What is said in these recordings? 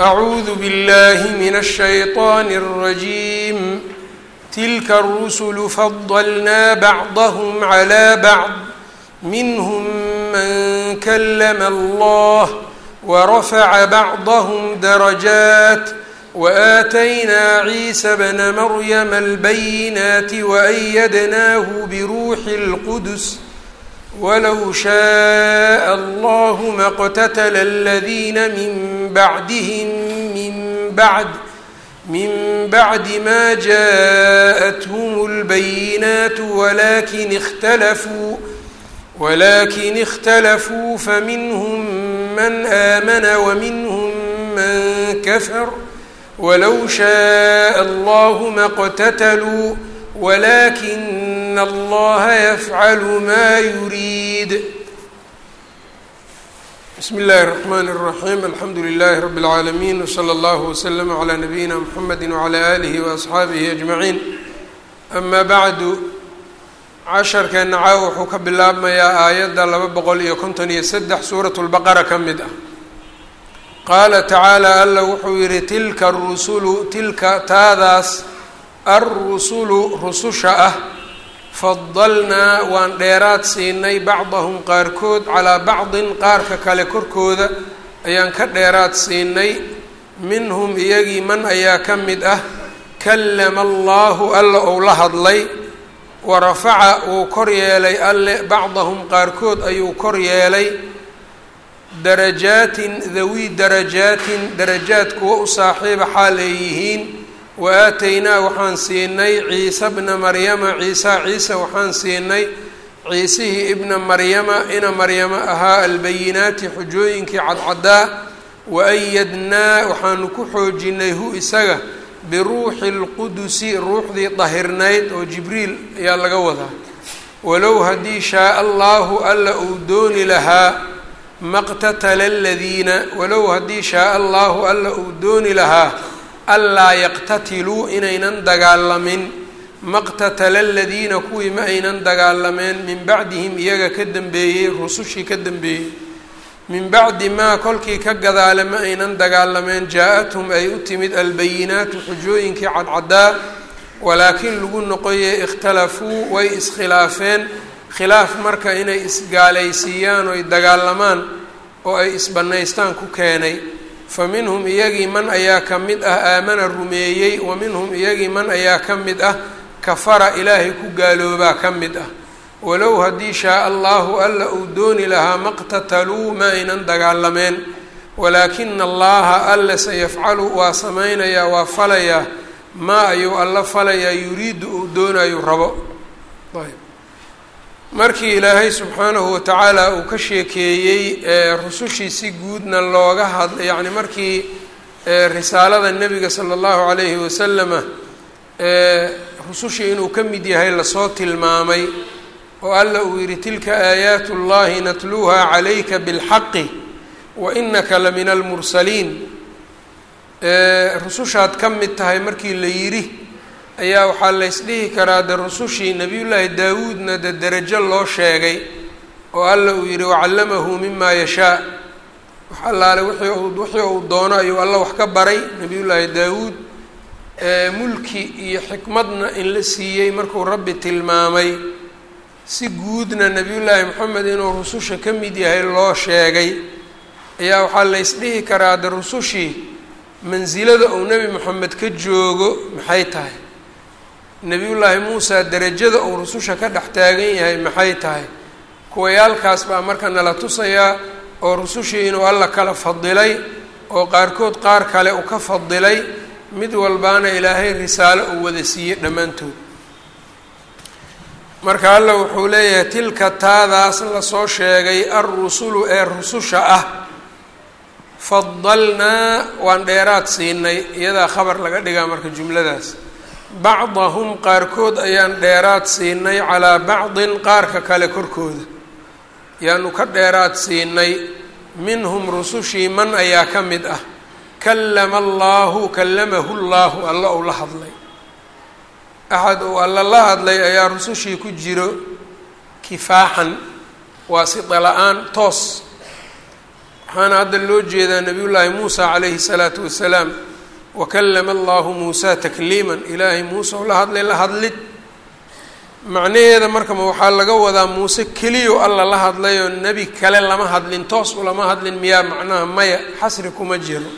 أعوذ بالله من الشيطان الرجيم تلك الرسل فضلنا بعضهم على بعض منهم من كلم الله ورفع بعضهم درجات وآتينا عيسى بن مريم البينات وأيدناه بروح القدس walow shaaa allahu ma qtatla aladiina min bacdihim min bacd min bacdi ma jaءathum اlbayinaat walakin اkhtalafuu walakin اkhtalafuu faminhm man aamana waminhm man kafar walow shaءa allahu ma qtatluu ولكن الله يفعل ما يريد بسم الله الرحمن الرحيم الحمد لله رب العالمين وصلى الله وسلم على نبينا محمد وعلى آله وأصxaabihi أجمعين أما بعد casharkeena caawa wuxuu ka bilaabmayaa aayadda laba boqol iyo konton iyo saddex suurat lbaqara ka mid ah qaala tacaala alla wuxuu yihi tilka arusulu tilka taadaas alrusulu rususha ah fadalnaa waan dheeraad siinay bacdahum qaarkood calaa bacdin qaarka kale korkooda ayaan ka dheeraad siinay minhum iyagii man ayaa ka mid ah kallama allahu alla ou la hadlay warafaca wuu kor yeelay alle bacdahum qaarkood ayuu kor yeelay darajaatin dawi darajaatin darajaad kuwa u saaxiiba xaal ay yihiin wa aataynaa waxaan siinay ciise bna maryama ciisa ciise waxaan siinay ciisihii ibna maryama ina maryamo ahaa albayinaati xujooyinkii cadcadaa wa ayadnaa waxaanu ku xoojinay hu isaga biruuxi اlqudusi ruuxdii dahirnayd oo jibriil ayaa laga wadaa. Walow haddii shaaa allahu alla uu dooni lahaa maqtatala aladiina walow haddii shaaa allahu alla uu dooni lahaa anlaa yaqtatiluu inaynan dagaalamin maqtatala aladiina kuwii ma aynan dagaalameen min bacdihim iyaga ka dambeeyey rusushii ka dambeeyey. Min bacdi maa kolkii ka gadaale ma aynan dagaalameen jaa-athum ay u timid albayinaatu xujooyinkii cadcadaa walaakin lagu noqoyey ikhtalafuu way iskhilaafeen. Khilaaf marka inay isgaalaysiiyaan oy dagaalamaan oo ay isbannaystaan ku keenay fa minhum iyagii man ayaa ka mid ah aamana rumeeyey wa minhum iyagii man ayaa ka mid ah kafara ilaahay ku gaaloobaa ka mid ah. Walow haddii shaaa allahu alla uu dooni lahaa maqtataluu ma aynan dagaalameen. Walaakina allaha alla sayafcalu waa samaynayaa waa falayaa. Maa ayuu alla falayaa yuriidu uu doonayu rabo. Ayb markii ilaahay subxaanahu watacaala uu ka sheekeeyey rusushii si guudna looga had yacni markii risaalada nebiga sala allahu calayhi wasalama rusushii inuu ka mid yahay la soo tilmaamay oo alla uu yidhi tilka aayaat اllahi natluuha calayka biاlxaqi wa inaka la min almursaliin rusushaad ka mid tahay markii la yidhi ayaa waxaa laysdhihi karaa de rusushii nebiyullaahi daawuudna de derajo loo sheegay oo alla uu yidhi wacallamahu mima yashaa. Wax allaale wixii uu doono ayuu alla wax ka baray nebiyullaahi daawuud mulki iyo xikmadna in la siiyey markuu rabbi tilmaamay. Si guudna nebiyullaahi moxamed inuu rususha ka mid yahay loo sheegay ayaa waxaa laysdhihi karaa de rusushii mansilada uu nebi moxamed ka joogo maxay tahay nebiyullaahi muusa derajada uu rususha ka dhex taagan yahay maxay tahay? Kuwayaalkaas baa marka nala tusayaa oo rusushii inuu alla kala fadilay oo qaarkood qaar kale uu ka fadilay mid walbaana ilaahay risaalo uu wada siiyey dhammaantood. Marka alla wuxuu leeyahay tilka taadaas la soo sheegay alrusulu ee rususha ah fadalnaa waan dheeraad siinay iyadaa khabar laga dhigaa marka jumladaas bacdahum qaarkood ayaan dheeraad siinay calaa bacdin qaarka kale korkooda. Yaanu ka dheeraad siinay minhum rusushii man ayaa ka mid ah. Kallama allaahu kallamahu llaahu alla uu la hadlay. Axad uu alla la hadlay ayaa rusushii ku jiro kifaaxan waa sida la'aan toos. Waxaana hadda loo jeedaa nabiyullaahi muusa calayhi salaatu wasalaam wakallama allahu muusa takliiman ilaahay muuse oo la hadlay la hadlid macnaheeda markama waxaa laga wadaa muuse keliyo alla la hadlayoo nebi kale lama hadlin toos ulama hadlin miyaa macnaha maya xasri kuma jiro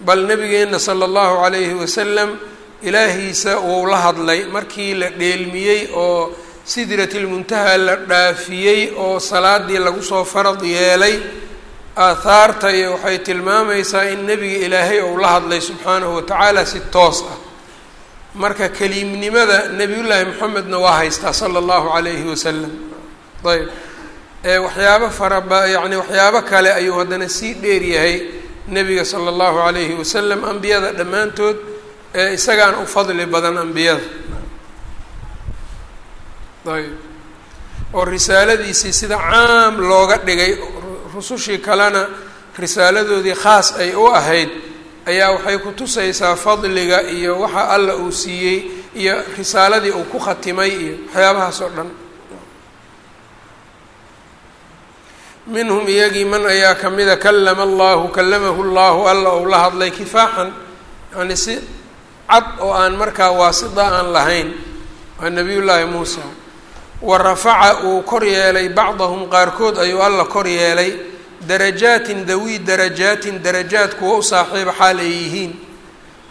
bal nebigeenna sala allahu calayhi wasalam ilaahiisa wuu la hadlay markii la dheelmiyey oo sidratilmuntaha la dhaafiyey oo salaadii lagu soo farad yeelay aahaarta iyo waxay tilmaamaysaa in nebiga ilaahay ou la hadlay subxaanahu watacaala si toos ah. Marka keliimnimada nebiyullaahi moxamedna waa haystaa sala allahu calayhi wasalam ayb ewaxyaabo faraba yacni waxyaabo kale ayuu haddana sii dheer yahay nebiga sala allahu calayhi wasalam ambiyada dhammaantood ee isagaan u fadli badan ambiyada. Ayb oo risaaladiisii sida caam looga dhigay rusushii kalena risaaladoodii khaas ay u ahayd ayaa waxay ku tusaysaa fadliga iyo waxa alla uu siiyey iyo risaaladii uu ku khatimay iyo waxyaabahaas oo dhan. Minhum iyagii man ayaa kamida kalama allahu kalamahu llahu alla ou la hadlay kifaaxan yani si cad oo aan markaa waasida aan lahayn waa nabiyullaahi muusa. Wa rafaca uu kor yeelay bacdahum qaarkood ayuu alla kor yeelay darajaatin dawii darajaatin darajaad kuwa u saaxiiba xaal ay yihiin.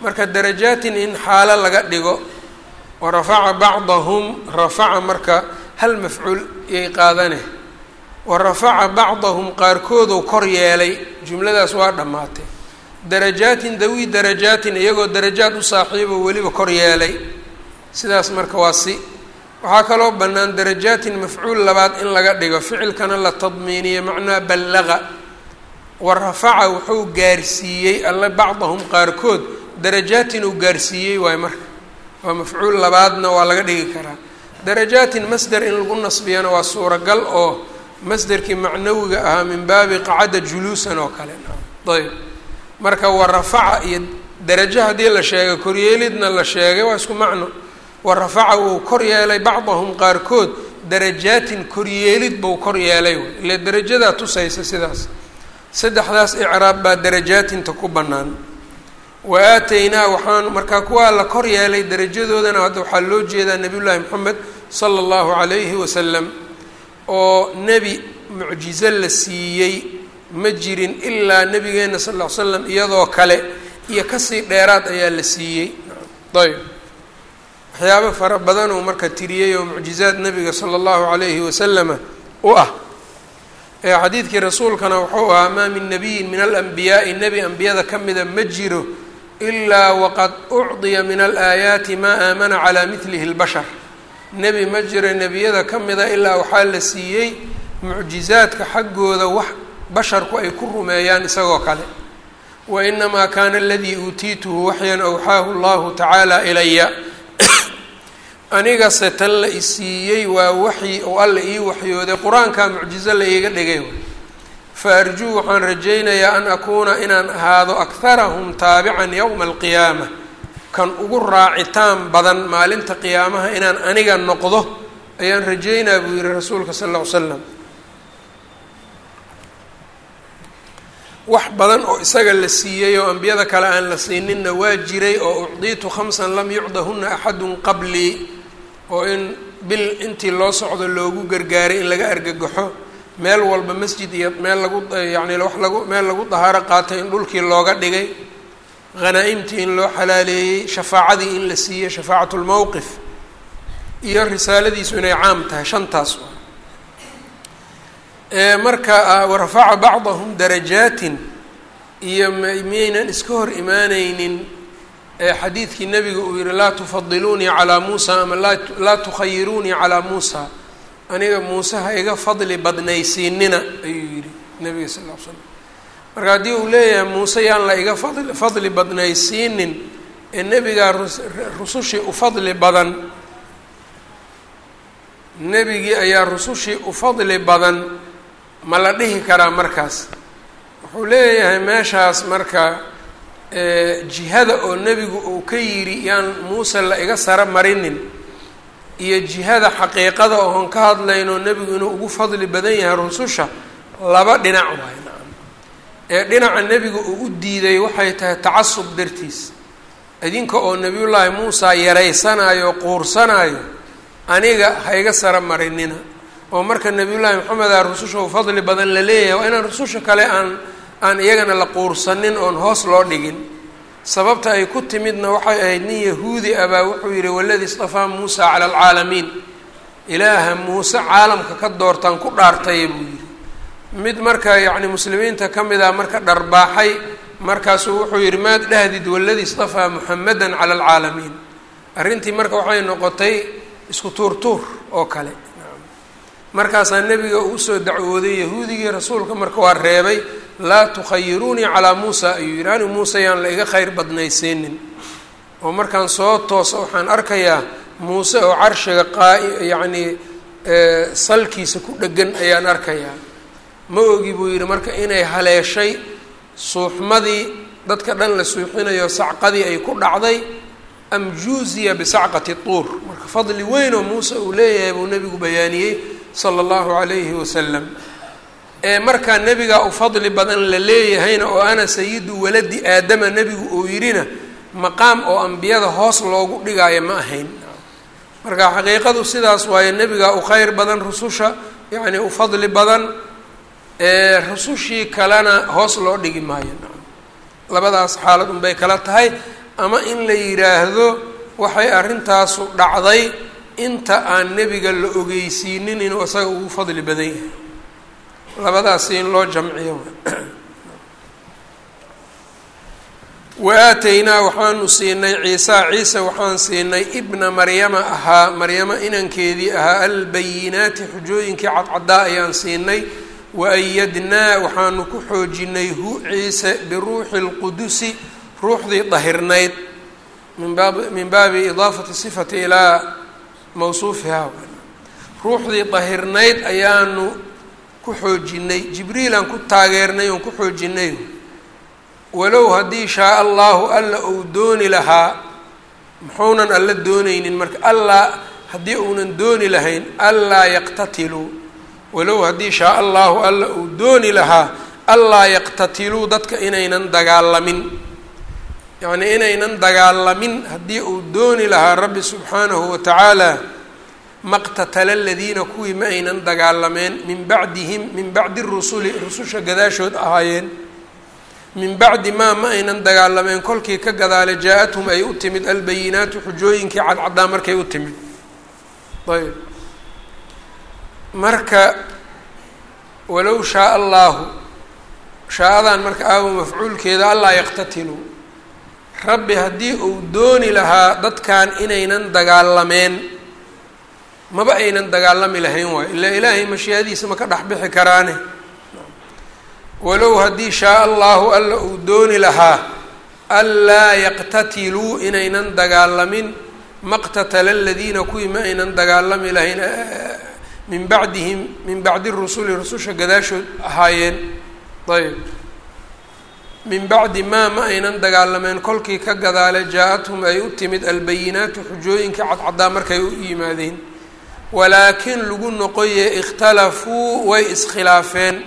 Marka darajaatin in xaalo laga dhigo wa rafaca bacdahum rafaca marka hal mafcuul yay qaadane wa rafaca bacdahum qaarkooduu kor yeelay jumladaas waa dhammaatay. Darajaatin dawii darajaatin iyagoo darajaad u saaxiibo weliba kor yeelay. Sidaas marka waa si waxaa kaloo bannaan darajaatin mafcuul labaad in laga dhigo. Ficilkana la tadmiiniyo macnaa ballaqa wa rafaca wuxuu gaarsiiyey alle bacdahum qaarkood. Darajaatin uu gaarsiiyey waayo marka. Waa mafcuul labaadna waa laga dhigi karaa. Darajaatin masder in lagu nasbiyana waa suuragal oo masderkii macnawiga ahaa min baabi qacada juluusan oo kale. Ayb marka wa rafaca iyo darajo haddii la sheegay koryeelidna la sheegay waa isku macno wa rafaca uu kor yeelay bacdahum qaarkood darajaatin koryeelid buu kor yeelay ile darajadaa tusaysa sidaas. Saddexdaas icraab baa darajaatinta ku bannaan. Wa aataynaa waxaan markaa kuwaa la kor yeelay darajadoodana hadda waxaa loo jeedaa nebiyullaahi moxamed sala allahu calayhi wasalam oo nebi mucjizo la siiyey ma jirin ilaa nebigeenna sal ll ly slam iyadoo kale iyo ka sii dheeraad ayaa la siiyey. Ayb waxyaabo fara badanuu marka tiriyey oo mucjizaad nebiga sala allahu calayhi wasalama u ah. Xadiidkii rasuulkana wuxuu ahaa maa min nabiyin min alanbiyaa'i nebi ambiyada ka mida ma jiro ilaa waqad ucdiya min alaayaati maa aamana calaa midlihi lbashar nebi ma jiro nebiyada ka mida ilaa waxaa la siiyey mucjizaadka xaggooda wax basharku ay ku rumeeyaan isagoo kale. Wa inamaa kaana aladii uutiituhu waxyan awxaahu allahu tacaala ilaya anigase tan la isiiyey waa waxyi oo alla ii waxyooday qur'aankaa mucjizo la iiga dhigay fa arjuu waxaan rajaynayaa an akuuna inaan ahaado akharahum taabican yowma alqiyaama. Kan ugu raacitaan badan maalinta qiyaamaha inaan aniga noqdo ayaan rajaynaa buu yihi rasuulka sal lla ly slam wax badan oo isaga la siiyey oo ambiyada kale aan la siininna waa jiray oo ucdiitu khamsan lam yucdahuna axadun qablii oo in bil intii loo socdo loogu gargaaray in laga argagaxo meel walba masjid iyo meel lagu yacni wax lagu meel lagu dahaaro qaatay in dhulkii looga dhigay hanaa-imtii in loo xalaaleeyey shafaacadii in la siiyey shafaacatu lmowqif iyo risaaladiisu inay caam tahay shantaas marka warafaca bacdahum darajaatin iyo miyaynan iska hor imaaneynin xadiidkii nabiga uu yihi laa tufadiluunii calaa muusa ama laa tukhayiruunii calaa muusa. Aniga muuse ha iga fadli badnaysiinina ayuu yihi nabiga sal l slam marka haddii uu leeyahay muuse yaan la iga fadli fadli badnaysiinin ee nebigaa rusushii u fadli badan. Nebigii ayaa rusushii u fadli badan ma la dhihi karaa markaas. Wuxuu leeyahay meeshaas marka jihada oo nebigu uu ka yidhi yaan muuse la iga saro marinin iyo jihada xaqiiqada oon ka hadlayno nebigu inuu ugu fadli badan yahay rususha laba dhinac waayo nacam. Ee dhinaca nebiga uu u diiday waxay tahay tacasub dartiis. Idinka oo nebiyullaahi muusa yaraysanaayo quursanaayo aniga ha iga sara marinina. Oo marka nebiyullaahi maxameda rususha u fadli badan la leeyahay waa inaan rususha kale aan aan iyagana la quursanin oon hoos loo dhigin. Sababta ay ku timidna waxay ahayd nin yahuudi ah baa wuxuu yidhi waladii istafaa muusa cala alcaalamiin. Ilaaha muuse caalamka ka doortaan ku dhaartaya buu yidhi. Mid marka yacni muslimiinta ka mid ah marka dharbaaxay markaasuu wuxuu yidhi maad dhahdid waladii istafaa muxamedan cala alcaalamiin. Arrintii marka waxay noqotay isku tuurtuur oo kale. Markaasaa nebiga uu u soo dacwooday yahuudigii rasuulka marka waa reebay laa tukhayiruunii calaa muusa. Ayuu yidhi ani muuse yaan la iga khayr badnaysiinin oo markaan soo tooso waxaan arkayaa muuse oo carshiga qaa yacnii salkiisa ku dhegan ayaan arkayaa. Ma ogi buu yidhi marka inay haleeshay suuxmadii dadka dhan la suuxinayo sacqadii ay ku dhacday am juuziya bisacqati tuur. Marka fadli weyn oo muuse uu leeyahay buu nebigu bayaaniyey sala allahu calayhi wasalam ee markaa nebigaa u fadli badan la leeyahayna oo ana sayidu waladi aadama nebigu uu yidhina maqaam oo ambiyada hoos loogu dhigaayo ma ahayn. Marka xaqiiqadu sidaas waaye nebigaa u kheyr badan rususha yacni u fadli badan rusushii kalena hoos loo dhigi maayo. Labadaas xaalad unbay kala tahay ama in la yidhaahdo waxay arrintaasu dhacday inta aan nebiga la ogeysiinin inuu isaga ugu fadli badan yahay labadaasi in loo jamciyo. Wa aataynaa waxaanu siinay ciisa ciise waxaan siinay ibna maryama ahaa maryamo inankeedii ahaa albayinaati xujooyinkii cadcaddaa ayaan siinay. Wa ayadnaa waxaanu ku xoojinay hu ciise biruuxi lqudusi ruuxdii dahirnayd. Min baab min baabi idaafati sifati ilaa mawsuufihaa ruuxdii dahirnayd ayaanu ku xoojinay jibriilaan ku taageernay oon ku xoojinay. Walow haddii shaa allahu alla uu dooni lahaa muxuunan alla doonaynin marka allaa haddii uunan dooni lahayn allaa yaqtatiluu walow haddii shaa allahu alla uu dooni lahaa allaa yaqtatiluu dadka inaynan dagaalamin. Yacnii inaynan dagaalamin haddii uu dooni lahaa rabbi subxaanahu wa tacaala maqtatala aladiina kuwii ma aynan dagaalameen min bacdihim min bacdi rusuli rususha gadaashood ahaayeen. Min bacdi maa ma aynan dagaalameen kolkii ka gadaale jaa-athum ay u timid albayinaatu xujooyinkii cadcaddaa markay u timid. Ayb. Marka walow shaa allaahu shaa-adan marka aawo mafcuulkeeda allaa yaqtatiluu rabbi haddii uu dooni lahaa dadkan inaynan dagaalameen maba aynan dagaalami lahayn waayo ilaa ilaahay mashiihadiisa ma ka dhex bixi karaane. Walow haddii shaa allahu alla uu dooni lahaa anlaa yaqtatiluu inaynan dagaalamin maqtatala aladiina kuwii ma aynan dagaalami lahayn min bacdihim min bacdi rusuli rususha gadaashood ahaayeen. Ayb. Min bacdi maa ma aynan dagaalameen kolkii ka gadaale jaa-athum ay u timid albayinaatu xujooyinkii cadcaddaa markay u yimaadeen walaakin lagu noqoye ikhtalafuu way iskhilaafeen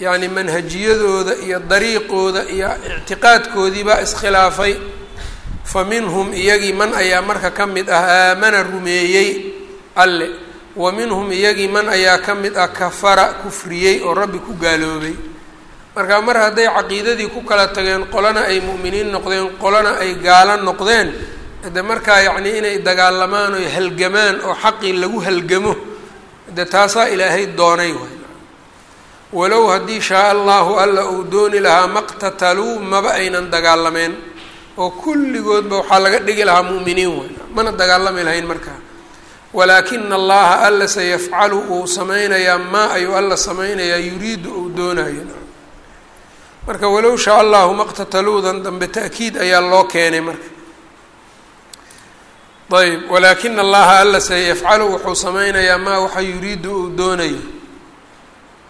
yacni manhajiyadooda iyo dariiqooda iyo ictiqaadkoodii baa iskhilaafay fa minhum iyagii man ayaa marka ka mid ah aamana rumeeyey alle wa minhum iyagii man ayaa ka mid ah kafara kufriyey oo rabbi ku gaaloobay marka mar hadday caqiidadii ku kala tageen qolana ay mu'miniin noqdeen qolana ay gaalo noqdeen de markaa yacnii inay dagaalamaan oy halgamaan oo xaqii lagu halgamo de taasaa ilaahay doonay waay walow haddii shaa allahu alla uu dooni lahaa maqtataluu maba aynan dagaalameen oo kulligoodba waxaa laga dhigi lahaa mu'miniin waay mana dagaalami lahayn markaa walaakina allaha alla sayafcalu uu sameynayaa maa ayuu alla sameynayaa yuriidu uu doonayo marka walow shaa allahu maqtataluudan dambe ta'kiid ayaa loo keenay marka ayb walaakina allaha alla sayafcalu wuxuu sameynayaa maa waxa yuriidu uu doonayo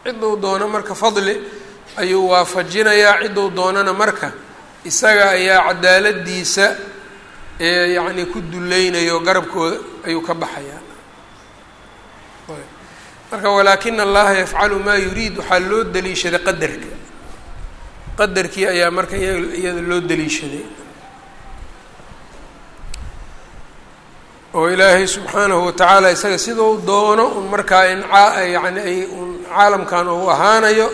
cidduu doono marka fadli ayuu waafajinayaa. Cidduu doonana marka isaga ayaa cadaaladiisa ee yacni ku dulleynayo garabkooda ayuu ka baxayaa. Marka walaakina allaha yafcalu maa yuriid waxaa loo daliishaday qadarka. Qadarkii ayaa marka iyada loo daliishaday oo ilaahay subxaanahu watacaala isaga sidau doono un markaa in yani ay un caalamkan uu ahaanayo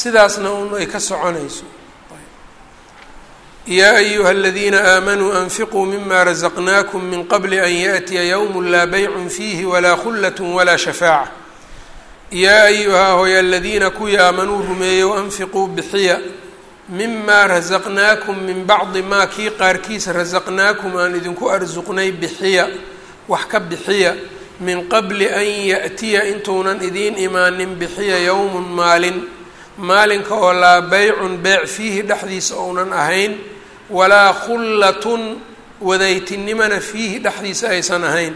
sidaasna un ay ka soconayso. Yaa ayuha aladiina aamanuu anfiquu mima razaqnaakum min qabli an yaأtiya ywm laa baycun fiihi walaa khullat walaa shafaaca. Yaa ayuhaa hoy aladiina kuwii aamanuu rumeeyow anfiquu bixiya mimaa rasaqnaakum min bacdi maa kii qaarkiisa rasaqnaakum aan idinku arsuqnay bixiya wax ka bixiya min qabli an yaأtiya intuunan idiin imaanin bixiya yowmun maalin. Maalinka oo laa beycun beec fiihi dhexdiisa ounan ahayn walaa khullatun wadaytinimana fiihi dhexdiisa aysan ahayn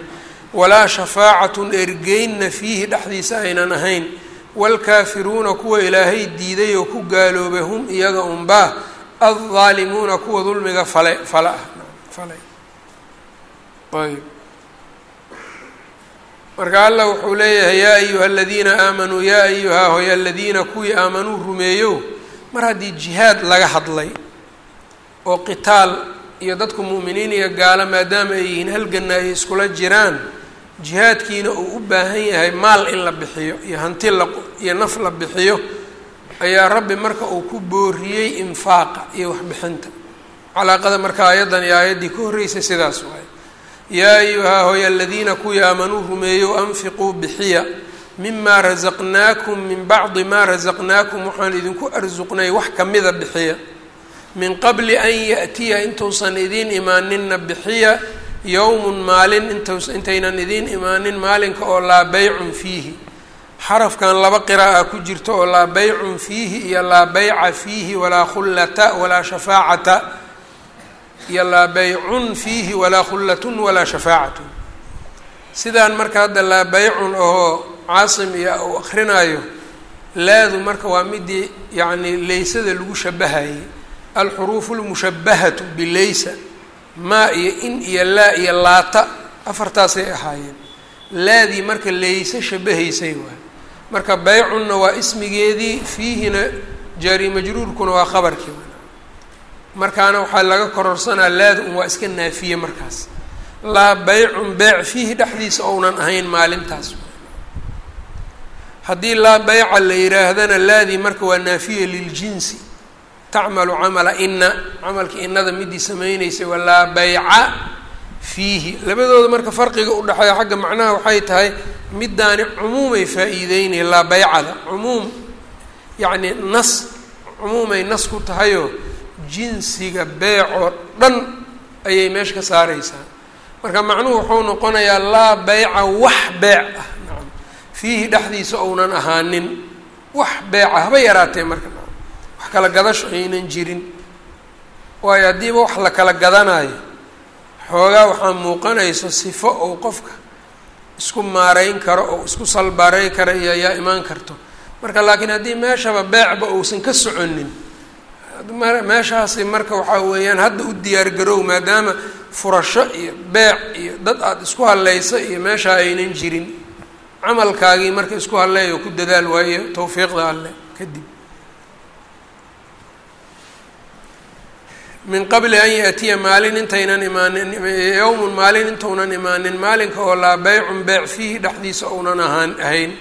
walaa shafaacatun ergeynna fiihi dhexdiisa aynan ahayn. Waalkaafiruuna kuwa ilaahay diiday oo ku gaaloobay hum iyaga unbaa addaalimuuna kuwa dulmiga fale fale. Ah falay ayb marka allah wuxuu leeyahay yaa ayuha aladiina aamanuu yaa ayuhaa hoy aladiina kuwii aamanuu rumeeyo. Mar haddii jihaad laga hadlay oo qitaal iyo dadku mu'miniin iyo gaalo maadaama ay yihiin halganna ay iskula jiraan jihaadkiina uu u baahan yahay maal in la bixiyo iyo hanti la iyo naf la bixiyo ayaa rabbi marka uu ku booriyey infaaqa iyo waxbixinta. Calaaqada marka aayaddan iyo aayaddii ka horreysay sidaas waaye yaa ayuhaa hoy aladiina kuwii aamanuu rumeeyow anfiquu bixiya mimaa rasaqnaakum min bacdi maa rasaqnaakum waxaan idinku arsuqnay wax kamida bixiya min qabli an yaأtiya intuusan idiin imaaninna bixiya yowmun maalin intaynan idiin imaanin maalinka oo laa beycun fiihi xarafkan laba qiraa'a ku jirto oo laa beycun fiihi iyo laa beyca fiihi walaa khullata walaa shafaacata iyo laa beycun fiihi walaa khullatun walaa shafaacatun. Sidaan marka hadda laa beycun ahoo caasim iyo uu akrinaayo laadu marka waa midii yacni leysada lagu shabahayay alxuruufu lmushabahatu bileysa maa iyo in iyo laa iyo laata afartaasay ahaayeen. Laadii marka leyse shabahaysay waay marka beycunna waa ismigeedii fiihina jaari majruurkuna waa qabarkii markaana waxaa laga kororsanaa laada un waa iska naafiye markaas. Laa beycun beec fiihi dhexdiisa ounan ahayn maalintaas. Haddii laa beyca la yihaahdana laadii marka waa naafiya liljinsi tacmalu camala ina camalka inada midii samayneysay waa laa beyca fiihi. Labadooda marka farqiga udhexeeya xagga macnaha waxay tahay midaani cumuumay faa-iideynaya laa beycada cumuum yacni nas cumuumay nas ku tahayoo jinsiga beecoo dhan ayay meesha ka saareysaa marka macnuhu wuxuu noqonayaa laa beyca wax beec ah. Fiihi dhexdiisa ounan ahaanin. Wax beeca haba yaraatee marka. Wax kala gadasho aynan jirin. Waayo haddiiba wax la kala gadanayo xoogaa waxaa muuqanayso sifo ou qofka isku maareyn karo oo isku salbaarey kara iyo ayaa imaan karto. Marka laakiin haddii meeshaba beecba uusan ka soconin meeshaasi marka waxaa weeyaan hadda u diyaargarow maadaama furasho iyo beec iyo dad aada isku hallaysa iyo meeshaa aynan jirin. Camalkaagii marka isku halleeyo ku dadaal waayo tawfiiqda alleh kadib. Min qabli an yaatiya maalin intaynan imaanin yowmun maalin intaunan imaanin maalinka oo laa beycun beec fiihi dhexdiisa ounan ahaan ahayn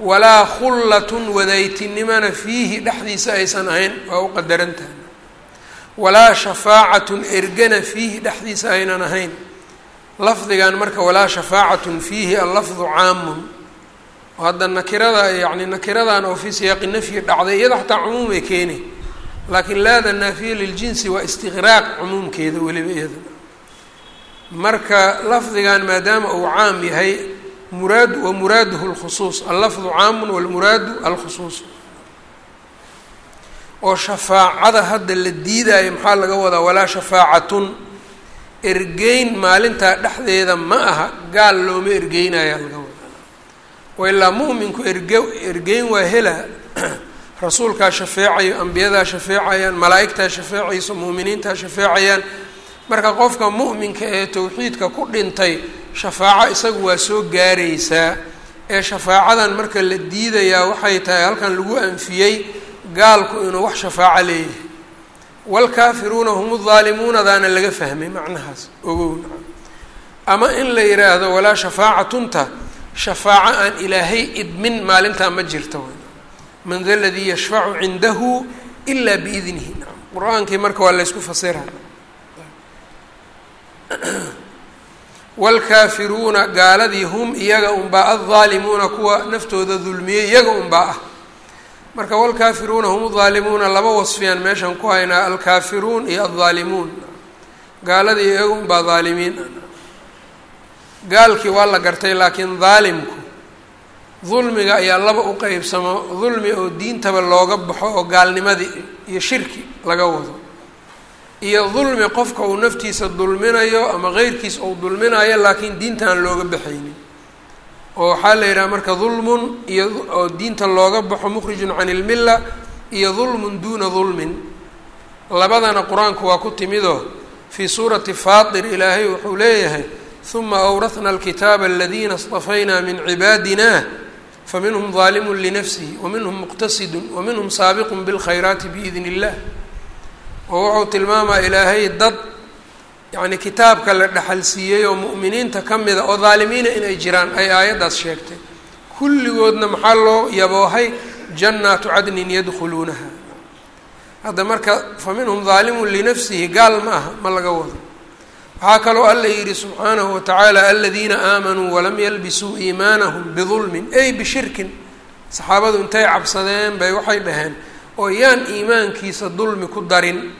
walaa khullatun wadaytinimana fiihi dhexdiisa aysan ahayn waa u qadarantaha walaa shafaacatun ergana fiihi dhexdiisa aynan ahayn. Lafdigan marka walaa shafaacatun fiihi allafdu caamun. Hadda nakirada yani nakiradan oo fii siyaaqi nafyi dhacday iyada xataa cumuumay keeni laakiin laada naafiya liljinsi waa istiqraaq cumuumkeeda weliba iyada. Marka lafdigan maadaama uu caam yahay muraadu wa muraaduhu lkhusuus allafdu caamun walmuraadu alkhusuus. Oo shafaacada hadda la diidaayo maxaa laga wadaa? Walaa shafaacatun ergeyn maalintaa dhexdeeda ma aha gaal looma ergeynayaa laga wadaa. Wailaa mu'minku erge ergeyn waa helaa rasuulkaa shafeecayo ambiyadaa shafeecayaan malaa'igtaa shafeecayso mu'miniintaa shafeecayaan. Marka qofka mu'minka ee towxiidka ku dhintay shafaaco isagu waa soo gaaraysaa ee shafaacadan marka la diidayaa waxay tahay halkan lagu anfiyey gaalku inuu wax shafaaco leeyahay. Waalkaafiruuna hum daalimuunadaana laga fahmay macnahaas. Ogowna ama in la yidhaahdo walaa shafaacatunta shafaaco aan ilaahay idmin maalintaa ma jirta man da ladii yashfacu cindahu ilaa biidnihi. Qur'aankii marka waa laysku fasira waalkaafiruuna gaaladii hum iyaga unbaa addaalimuuna kuwa naftooda dulmiyey iyaga unbaa ah marka waalkaafiruuna hum daalimuuna laba wasfiyaan meeshan ku haynaa alkaafiruun iyo addaalimuun gaaladii iyaga unbaa daalimiin gaalkii waa la gartay laakiin daalimku dulmiga ayaa laba u qeybsamo dulmi oo diintaba looga baxo oo gaalnimadii iyo shirki laga wado iyo dulmi qofka uu naftiisa dulminayo ama keyrkiisa uu dulminayo laakiin diintan looga baxaynin. Oo waxaa la yidhaha marka dulmun iyo oo diinta looga baxo mukhrijun can ilmilla iyo dulmun duuna dulmin. Labadana qur'aanku waa ku timidoo fii suurati faatir ilaahay wuxuu leeyahay huma awrathna alkitaaba aladiina istafayna min cibaadina faminhum daalimun linafsihi waminhum muqtasidun waminhum saabiqun bilkhayraati biidni illah oo wuxuu tilmaamaa ilaahay dad yacni kitaabka la dhexalsiiyey oo mu'miniinta ka mida oo daalimiina inay jiraan ay aayaddaas sheegtay. Kulligoodna maxaa loo yaboohay? Jannaatu cadnin yadkhuluunaha. Hadda marka fa minhum daalimun linafsihi gaal ma aha ma laga wado. Waxaa kaloo alla yidhi subxaanahu watacaala aladiina aamanuu walam yalbisuu iimaanahum bidulmin ay bishirkin saxaabadu intay cabsadeen bay waxay dhaheen oo yaan iimaankiisa dulmi ku darin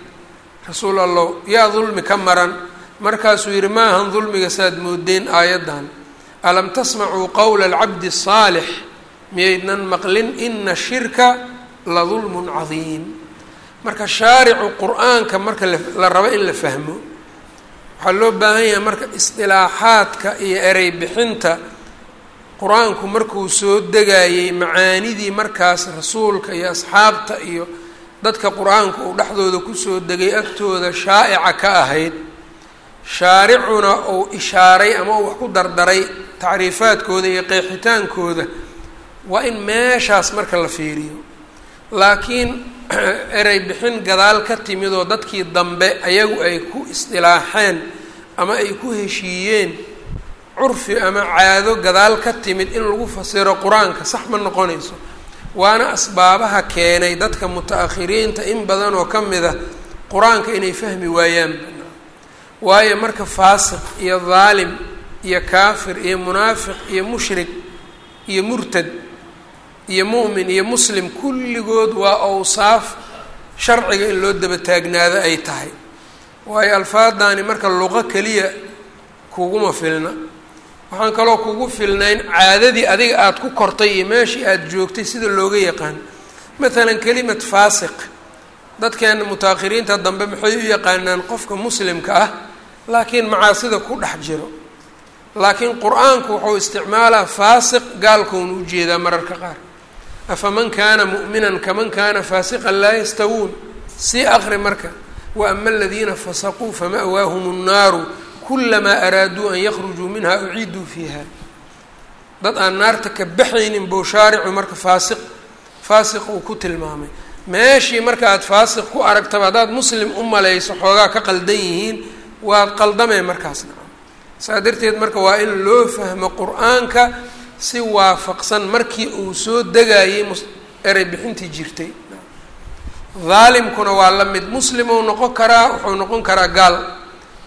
rasuul allow yaa dulmi ka maran. Markaasuu yidhi ma ahan dulmiga saad moodeen aayaddan. Alam tasmacuu qowla alcabdi الsaalix miyaydnan maqlin ina shirka la dulmun cadiim. Marka shaaricu qur'aanka marka la rabo in la fahmo waxaa loo baahan yahay marka isdilaaxaadka iyo erey bixinta qur'aanku markuu soo degayey macaanidii markaas rasuulka iyo asxaabta iyo dadka qur'aanku uu dhexdooda ku soo degay agtooda shaa'ica ka ahayd. Shaaricuna uu ishaaray ama uu wax ku dardaray tacriifaadkooda iyo qeexitaankooda. Waa in meeshaas marka la fiiriyo. Laakiin erey bixin gadaal ka timid oo dadkii dambe ayagu ay ku isdilaaxeen ama ay ku heshiiyeen curfi ama caado gadaal ka timid in lagu fasiro qur'aanka sax ma noqonayso. Waana asbaabaha keenay dadka muta-akhiriinta in badan oo ka mid a qur'aanka inay fahmi waayaan. Waayo marka faasiq iyo daalim iyo kaafir iyo munaafiq iyo mushrik iyo murtad iyo mu'min iyo muslim kulligood waa awsaaf sharciga in loo daba taagnaado ay tahay. Waayo alfaadaani marka luqo keliya kuguma filna waxaan kaloo kugu filnayn caadadii adiga aada ku kortay iyo meeshii aada joogtay sida looga yaqaan. Maalan kelimad faasiq. Dadkeena muta-akhiriinta dambe maxay u yaqaanaan qofka muslimka ah laakiin macaasida ku dhex jiro. Laakiin qur'aanku wuxuu isticmaalaa faasiq gaalkoonu u jeedaa mararka qaar. Afaman kaana mu'minan kaman kaana faasiqan laa yastawuun. Sii aqri marka. Wa ama aladiina fasaquu fama'waahum nnaaru kulamaa araaduu an yakhrujuu minha uciiduu fiiha dad aan naarta ka baxaynin buu shaaricu marka faasiq faasiq uu ku tilmaamay meeshii marka aad faasiq ku aragtaba haddaad muslim u malayso xoogaa ka qaldan yihiin waad qaldamee markaasna saa darteed marka waa in loo fahmo qur'aanka si waafaqsan markii uu soo degayey erey bixintii jirtay daalimkuna waa la mid muslim uu noqon karaa wuxuu noqon karaa gaal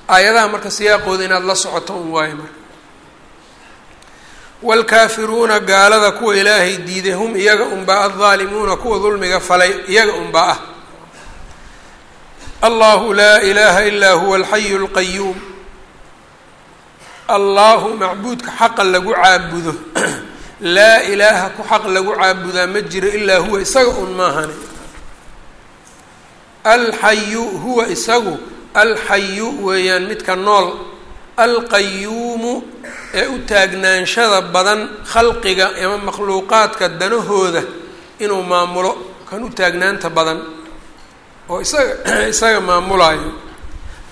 aayadaha marka siyaaqooda inaad la socoto un waayo marka. Waalkaafiruuna gaalada kuwa ilaahay diiday hum iyaga unbaa addaalimuuna kuwa dulmiga falay iyaga unbaa ah. Allahu laa ilaaha ilaa huwa alxayu اlqayuum allahu macbuudka xaqa lagu caabudo. Laa ilaaha ku xaq lagu caabudaa ma jiro ilaa huwa isaga un maahane. Alxayu huwa isagu alxayu weeyaan midka nool alqayuumu ee u taagnaanshada badan khalqiga ama makhluuqaadka danahooda inuu maamulo kan u taagnaanta badan. Oo isaga isaga maamulaayo.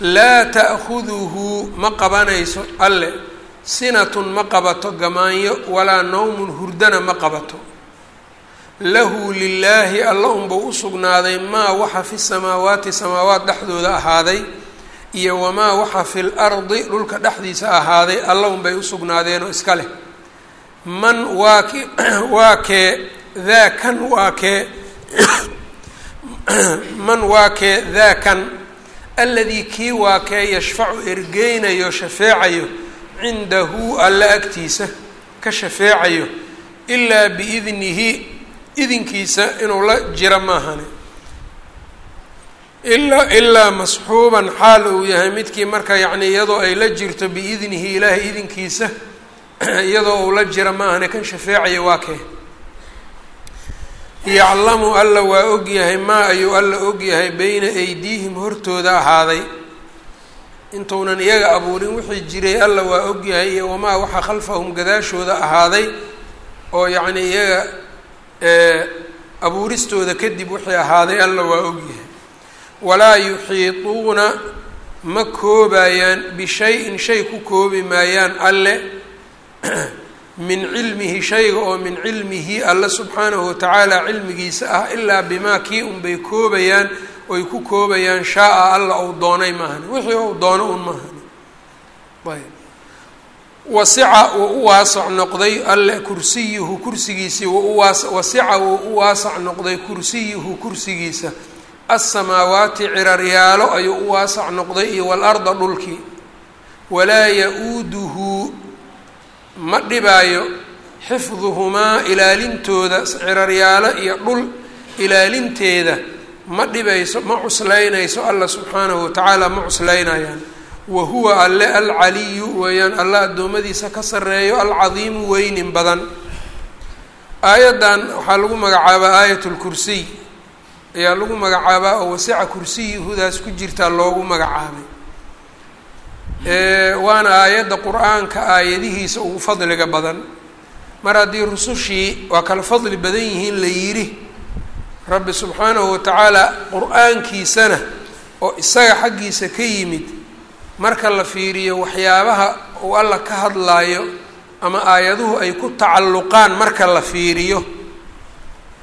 Laa ta'khuduhu ma qabanayso alle. Sinatun ma qabato gamaanyo walaa nawmun hurdana ma qabato lahu lilaahi alla unbuu u sugnaaday maa waxa fi samaawaati samaawaat dhexdooda ahaaday iyo wamaa waxa fi lardi dhulka dhexdiisa ahaaday alla unbay u sugnaadeenoo iska leh. Man waa k waa kee daa kan waa kee man waa kee daa kan alladii kii waa kee yashfacu ergeynayo shafeecayo cindahu alla agtiisa ka shafeecayo ilaa biidnihi idinkiisa inuu la jiro maahane ilaa ilaa masxuuban xaal uu yahay midkii marka yacni iyadoo ay la jirto biidnihi ilaahay idinkiisa iyadoo uu la jiro maahane kan shafeecaya waa kee. Yaclamu alla waa ogyahay maa ayuu alla ogyahay beyna aydiihim hortooda ahaaday. Intuunan iyaga abuurin wixii jiray alla waa ogyahay iyo wamaa waxa khalfahum gadaashooda ahaaday oo yacni iyaga abuuristooda kadib wixii ahaaday alla waa ogyahay walaa yuxiituuna ma koobayaan bishay-in shay ku koobi maayaan alle min cilmihi shayga oo min cilmihi alle subxaanahu watacaala cilmigiisa ah ilaa bimaa kii unbay koobayaan oy ku koobayaan shaa-a alla ou doonay maahani. Wixii ou doono un maahani. Ayb wasica wuu u waasac noqday alle kursiyuhu kursigiisii wasica wuu u waasac noqday kursiyuhu kursigiisa. Alsamaawaati ciraryaalo ayuu u waasac noqday iyo waalarda dhulkii walaa ya-uuduhu ma dhibaayo xifduhumaa ilaalintooda ciraryaalo iyo dhul ilaalinteeda. Ma dhibayso ma cuslaynayso alla subxaanahu watacaala ma cuslaynayaan wa huwa alle alcaliyu weeyaan alla addoommadiisa ka sarreeyo alcadiimu weynin badan. Aayaddan waxaa lagu magacaabaa aayat lkursiy ayaa lagu magacaabaa oo wasica kursiyuhudaas ku jirtaa loogu magacaabay. Waana aayadda qur'aanka aayadihiisa ugu fadliga badan. Mar haddii rusushii waa kala fadli badan yihiin la yidhi rabbi subxaanahu watacaala qur'aankiisana oo isaga xaggiisa ka yimid marka la fiiriyo waxyaabaha uu alla ka hadlaayo ama aayaduhu ay ku tacalluqaan marka la fiiriyo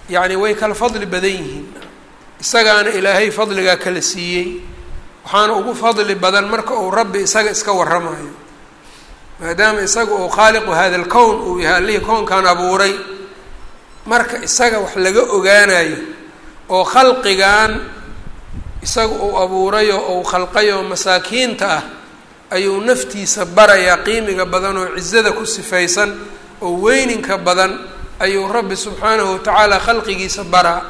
yacni way kala fadli badan yihiin. Isagaana ilaahay fadligaa kala siiyey. Waxaana ugu fadli badan marka uu rabbi isaga iska waramayo maadaama isaga uu khaaliqu hada lkown uu yahay allihii kownkan abuuray marka isaga wax laga ogaanayo oo khalqigan isaga uu abuurayo ou khalqayo masaakiinta ah ayuu naftiisa barayaa qiimiga badan oo cizada ku sifaysan oo weyninka badan ayuu rabbi subxaanahu watacaala khalqigiisa baraa.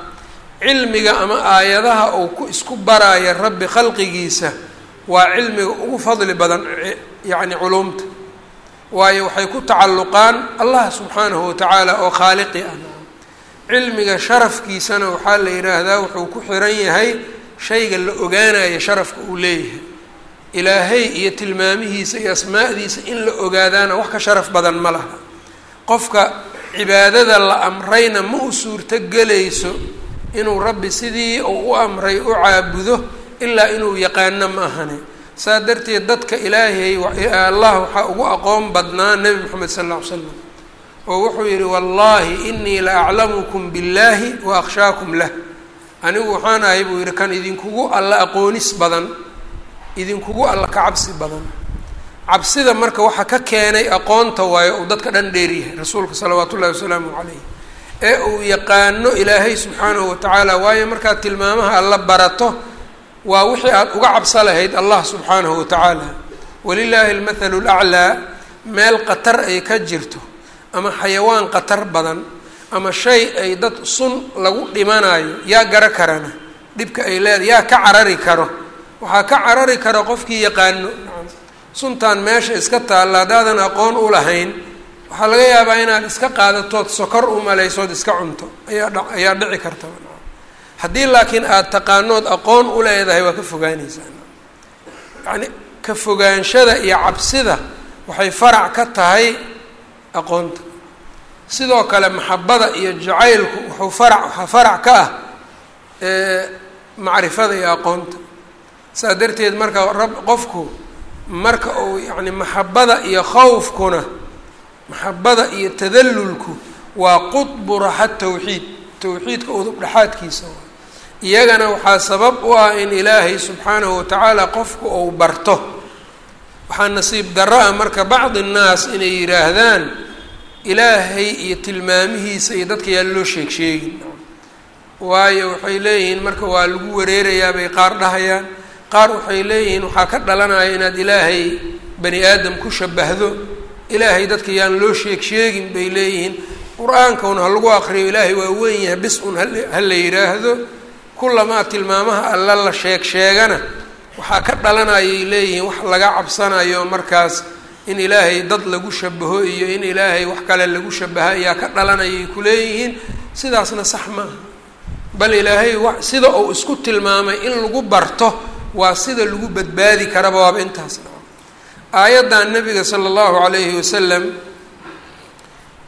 Cilmiga ama aayadaha uu ku isku baraayo rabbi khalqigiisa waa cilmiga ugu fadli badan yacni culumta waayo waxay ku tacalluqaan allah subxaanahu watacaala oo khaaliqi ah. Cilmiga sharafkiisana waxaa la yidhaahdaa wuxuu ku xiran yahay shayga la ogaanayo sharafka uu leeyahay. Ilaahay iyo tilmaamihiisa iyo asmaa'diisa in la ogaadaana wax ka sharaf badan ma laha. Qofka cibaadada la amrayna ma u suurto gelayso inuu rabbi sidii uu u amray u caabudo ilaa inuu yaqaano ma ahane saa darteed dadka ilaahay allah waxaa ugu aqoon badnaa nebi moxamed sal alla ly slam oo wuxuu yidhi wallaahi inii la aclamukum billaahi wa akhshaakum lah anigu waxaan ahay buu yidhi kan idinkugu alla aqoonis badan idinkugu alla ka cabsi badan. Cabsida marka waxaa ka keenay aqoonta waayo uu dadka dhan dheeryahay rasuulka salawaatu ullahi wasalaamu calayh ee uu yaqaano ilaahay subxaanahu watacaala waayo markaad tilmaamaha alla barato waa wixii aad uga cabso lahayd allah subxaanahu watacaala walilaahi almathalu laclaa meel qatar ay ka jirto ama xayawaan qatar badan ama shay ay dad sun lagu dhimanayo yaa gara karana. Dhibka ay leedahay yaa ka carari karo. Waxaa ka carari kara qofkii yaqaano suntaan meesha iska taalla haddaadan aqoon u lahayn waxaa laga yaabaa inaad iska qaadatood sokor u iska cunto. Ayaa dhici karta haddii laakiin aada taqaanood aqoon u leedahay waa ka fogaanaysaa yacni ka fogaanshada iyo cabsida waxay farac ka tahay aqoonta sidoo kale maxabada iyo jacaylku wuxuu farac waxaa farac ka ah macrifada iyo aqoonta. Saa darteed marka rab qofku marka uu yacni maxabada iyo khawfkuna maxabada iyo tadallulku waa qudbu raxa tawxiid towxiidka udub dhexaadkiisa iyagana waxaa sabab u ah in ilaahay subxaanahu watacaala qofku uu barto. Waxaa nasiib darro ah marka bacdi nnaas inay yidhaahdaan ilaahay iyo tilmaamihiisa iyo dadka yaan loo sheeg sheegin waayo waxay leeyihiin marka waa lagu wareerayaa bay qaar dhahayaan. Qaar waxay leeyihiin waxaa ka dhalanaya inaad ilaahay bani aadam ku shabahdo ilaahay dadka yaan loo sheeg sheegin bay leeyihiin. Qur'aanka un ha lagu aqriyo ilaahay waa weyn yahay bis un ha la yidhaahdo kulamaa tilmaamaha alla la sheeg sheegana waxaa ka dhalanayay leeyihiin wax laga cabsanayo markaas in ilaahay dad lagu shabaho iyo in ilaahay wax kale lagu shabaha ayaa ka dhalanayay kuleeyihiin sidaasna sax maaha bal ilaahay wa sida uu isku tilmaamay in lagu barto waa sida lagu badbaadi karaba waaba intaas aayaddan nabiga sala allahu calayhi wasalam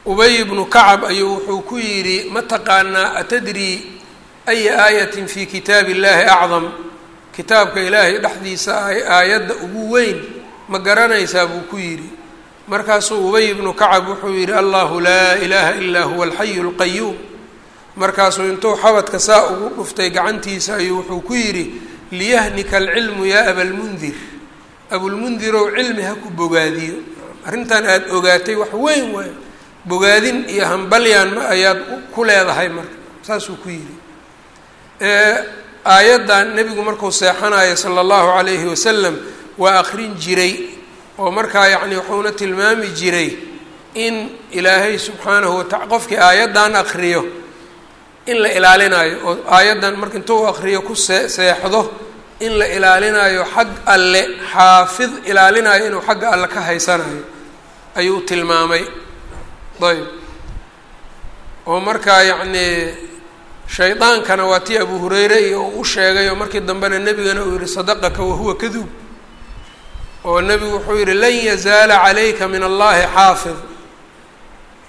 ubay bnu kacab ayuu wuxuu ku yidhi ma taqaanaa atadrii aya aayatin fi kitaabi illahi acdam? Kitaabka ilaahay dhexdiisa aayadda ugu weyn ma garanaysaa buu ku yidhi. Markaasuu ubay ibnu kacab wuxuu yidhi allahu laa ilaaha ilaa huwa alxayu lqayuum markaasuu intuu xabadka saa ugu dhuftay gacantiisa ayuu wuxuu ku yidhi liyahnika alcilmu yaa abalmundir abulmundirow cilmi ha ku bogaadiyo. Arrintan aada ogaatay wax weyn waay. Bogaadin iyo hambalyaan ma ayaad ku leedahay marka saasuu ku yidhi. Aayaddan nebigu markuu seexanayo sala allahu calayhi wasalam waa akrin jiray oo markaa yacni wuxuuna tilmaami jiray in ilaahay subxaanahu wataala qofkii aayaddan akriyo in la ilaalinayo oo aayaddan marka intuu akriyo ku see seexdo in la ilaalinayo xag alle xaafid ilaalinayo inuu xagga alle ka haysanayo ayuu tilmaamay. Ayb oo markaa yacni shaydaankana waa tii abu hureyre iyo uu u sheegay oo markii dambena nebigana uu yihi sadaqaka wahuwa kaduub oo nebigu wuxuu yihi lan yazaala calayka min allahi xaafid.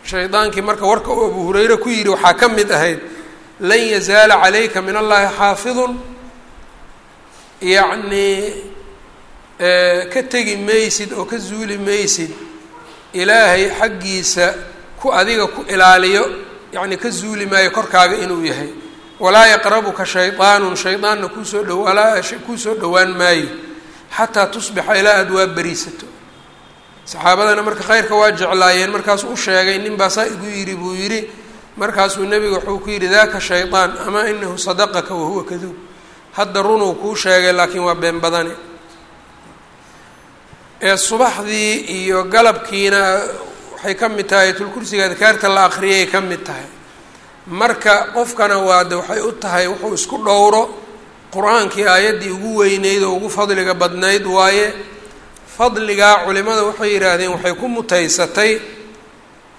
Shaydaankii marka warka uu abu hureyre ku yidhi waxaa ka mid ahayd lan yazaala calayka min allahi xaafidun. Yacnii ka tegi maysid oo ka zuuli maysid ilaahay xaggiisa ku adiga ku ilaaliyo yacni ka zuuli maayo korkaaga inuu yahay. Walaa yaqrabuka shaydaanun shaydaanna kuusoo dhow walaa kuusoo dhowaan maayo xataa tusbixa ilaa aada waa beriisato. Saxaabadana marka khayrka waa jeclaayeen markaasuu u sheegay nin baa saa igu yidhi buu yidhi markaasuu nebiga wuxuu ku yidhi daka shaydaan amaa inahu sadaqaka wahuwa kaduub. Hadda runuu kuu sheegay laakiin waa been badane ee subaxdii iyo galabkiina waxay ka mid tahay tulkursiga adkaarta la akriyay ka mid tahay. Marka qofkana waa de waxay u tahay wuxuu isku dhowro qur'aankii aayaddii ugu weyneyd oo ugu fadliga badnayd waaye fadligaa culimada waxay yidhaahdeen waxay ku mutaysatay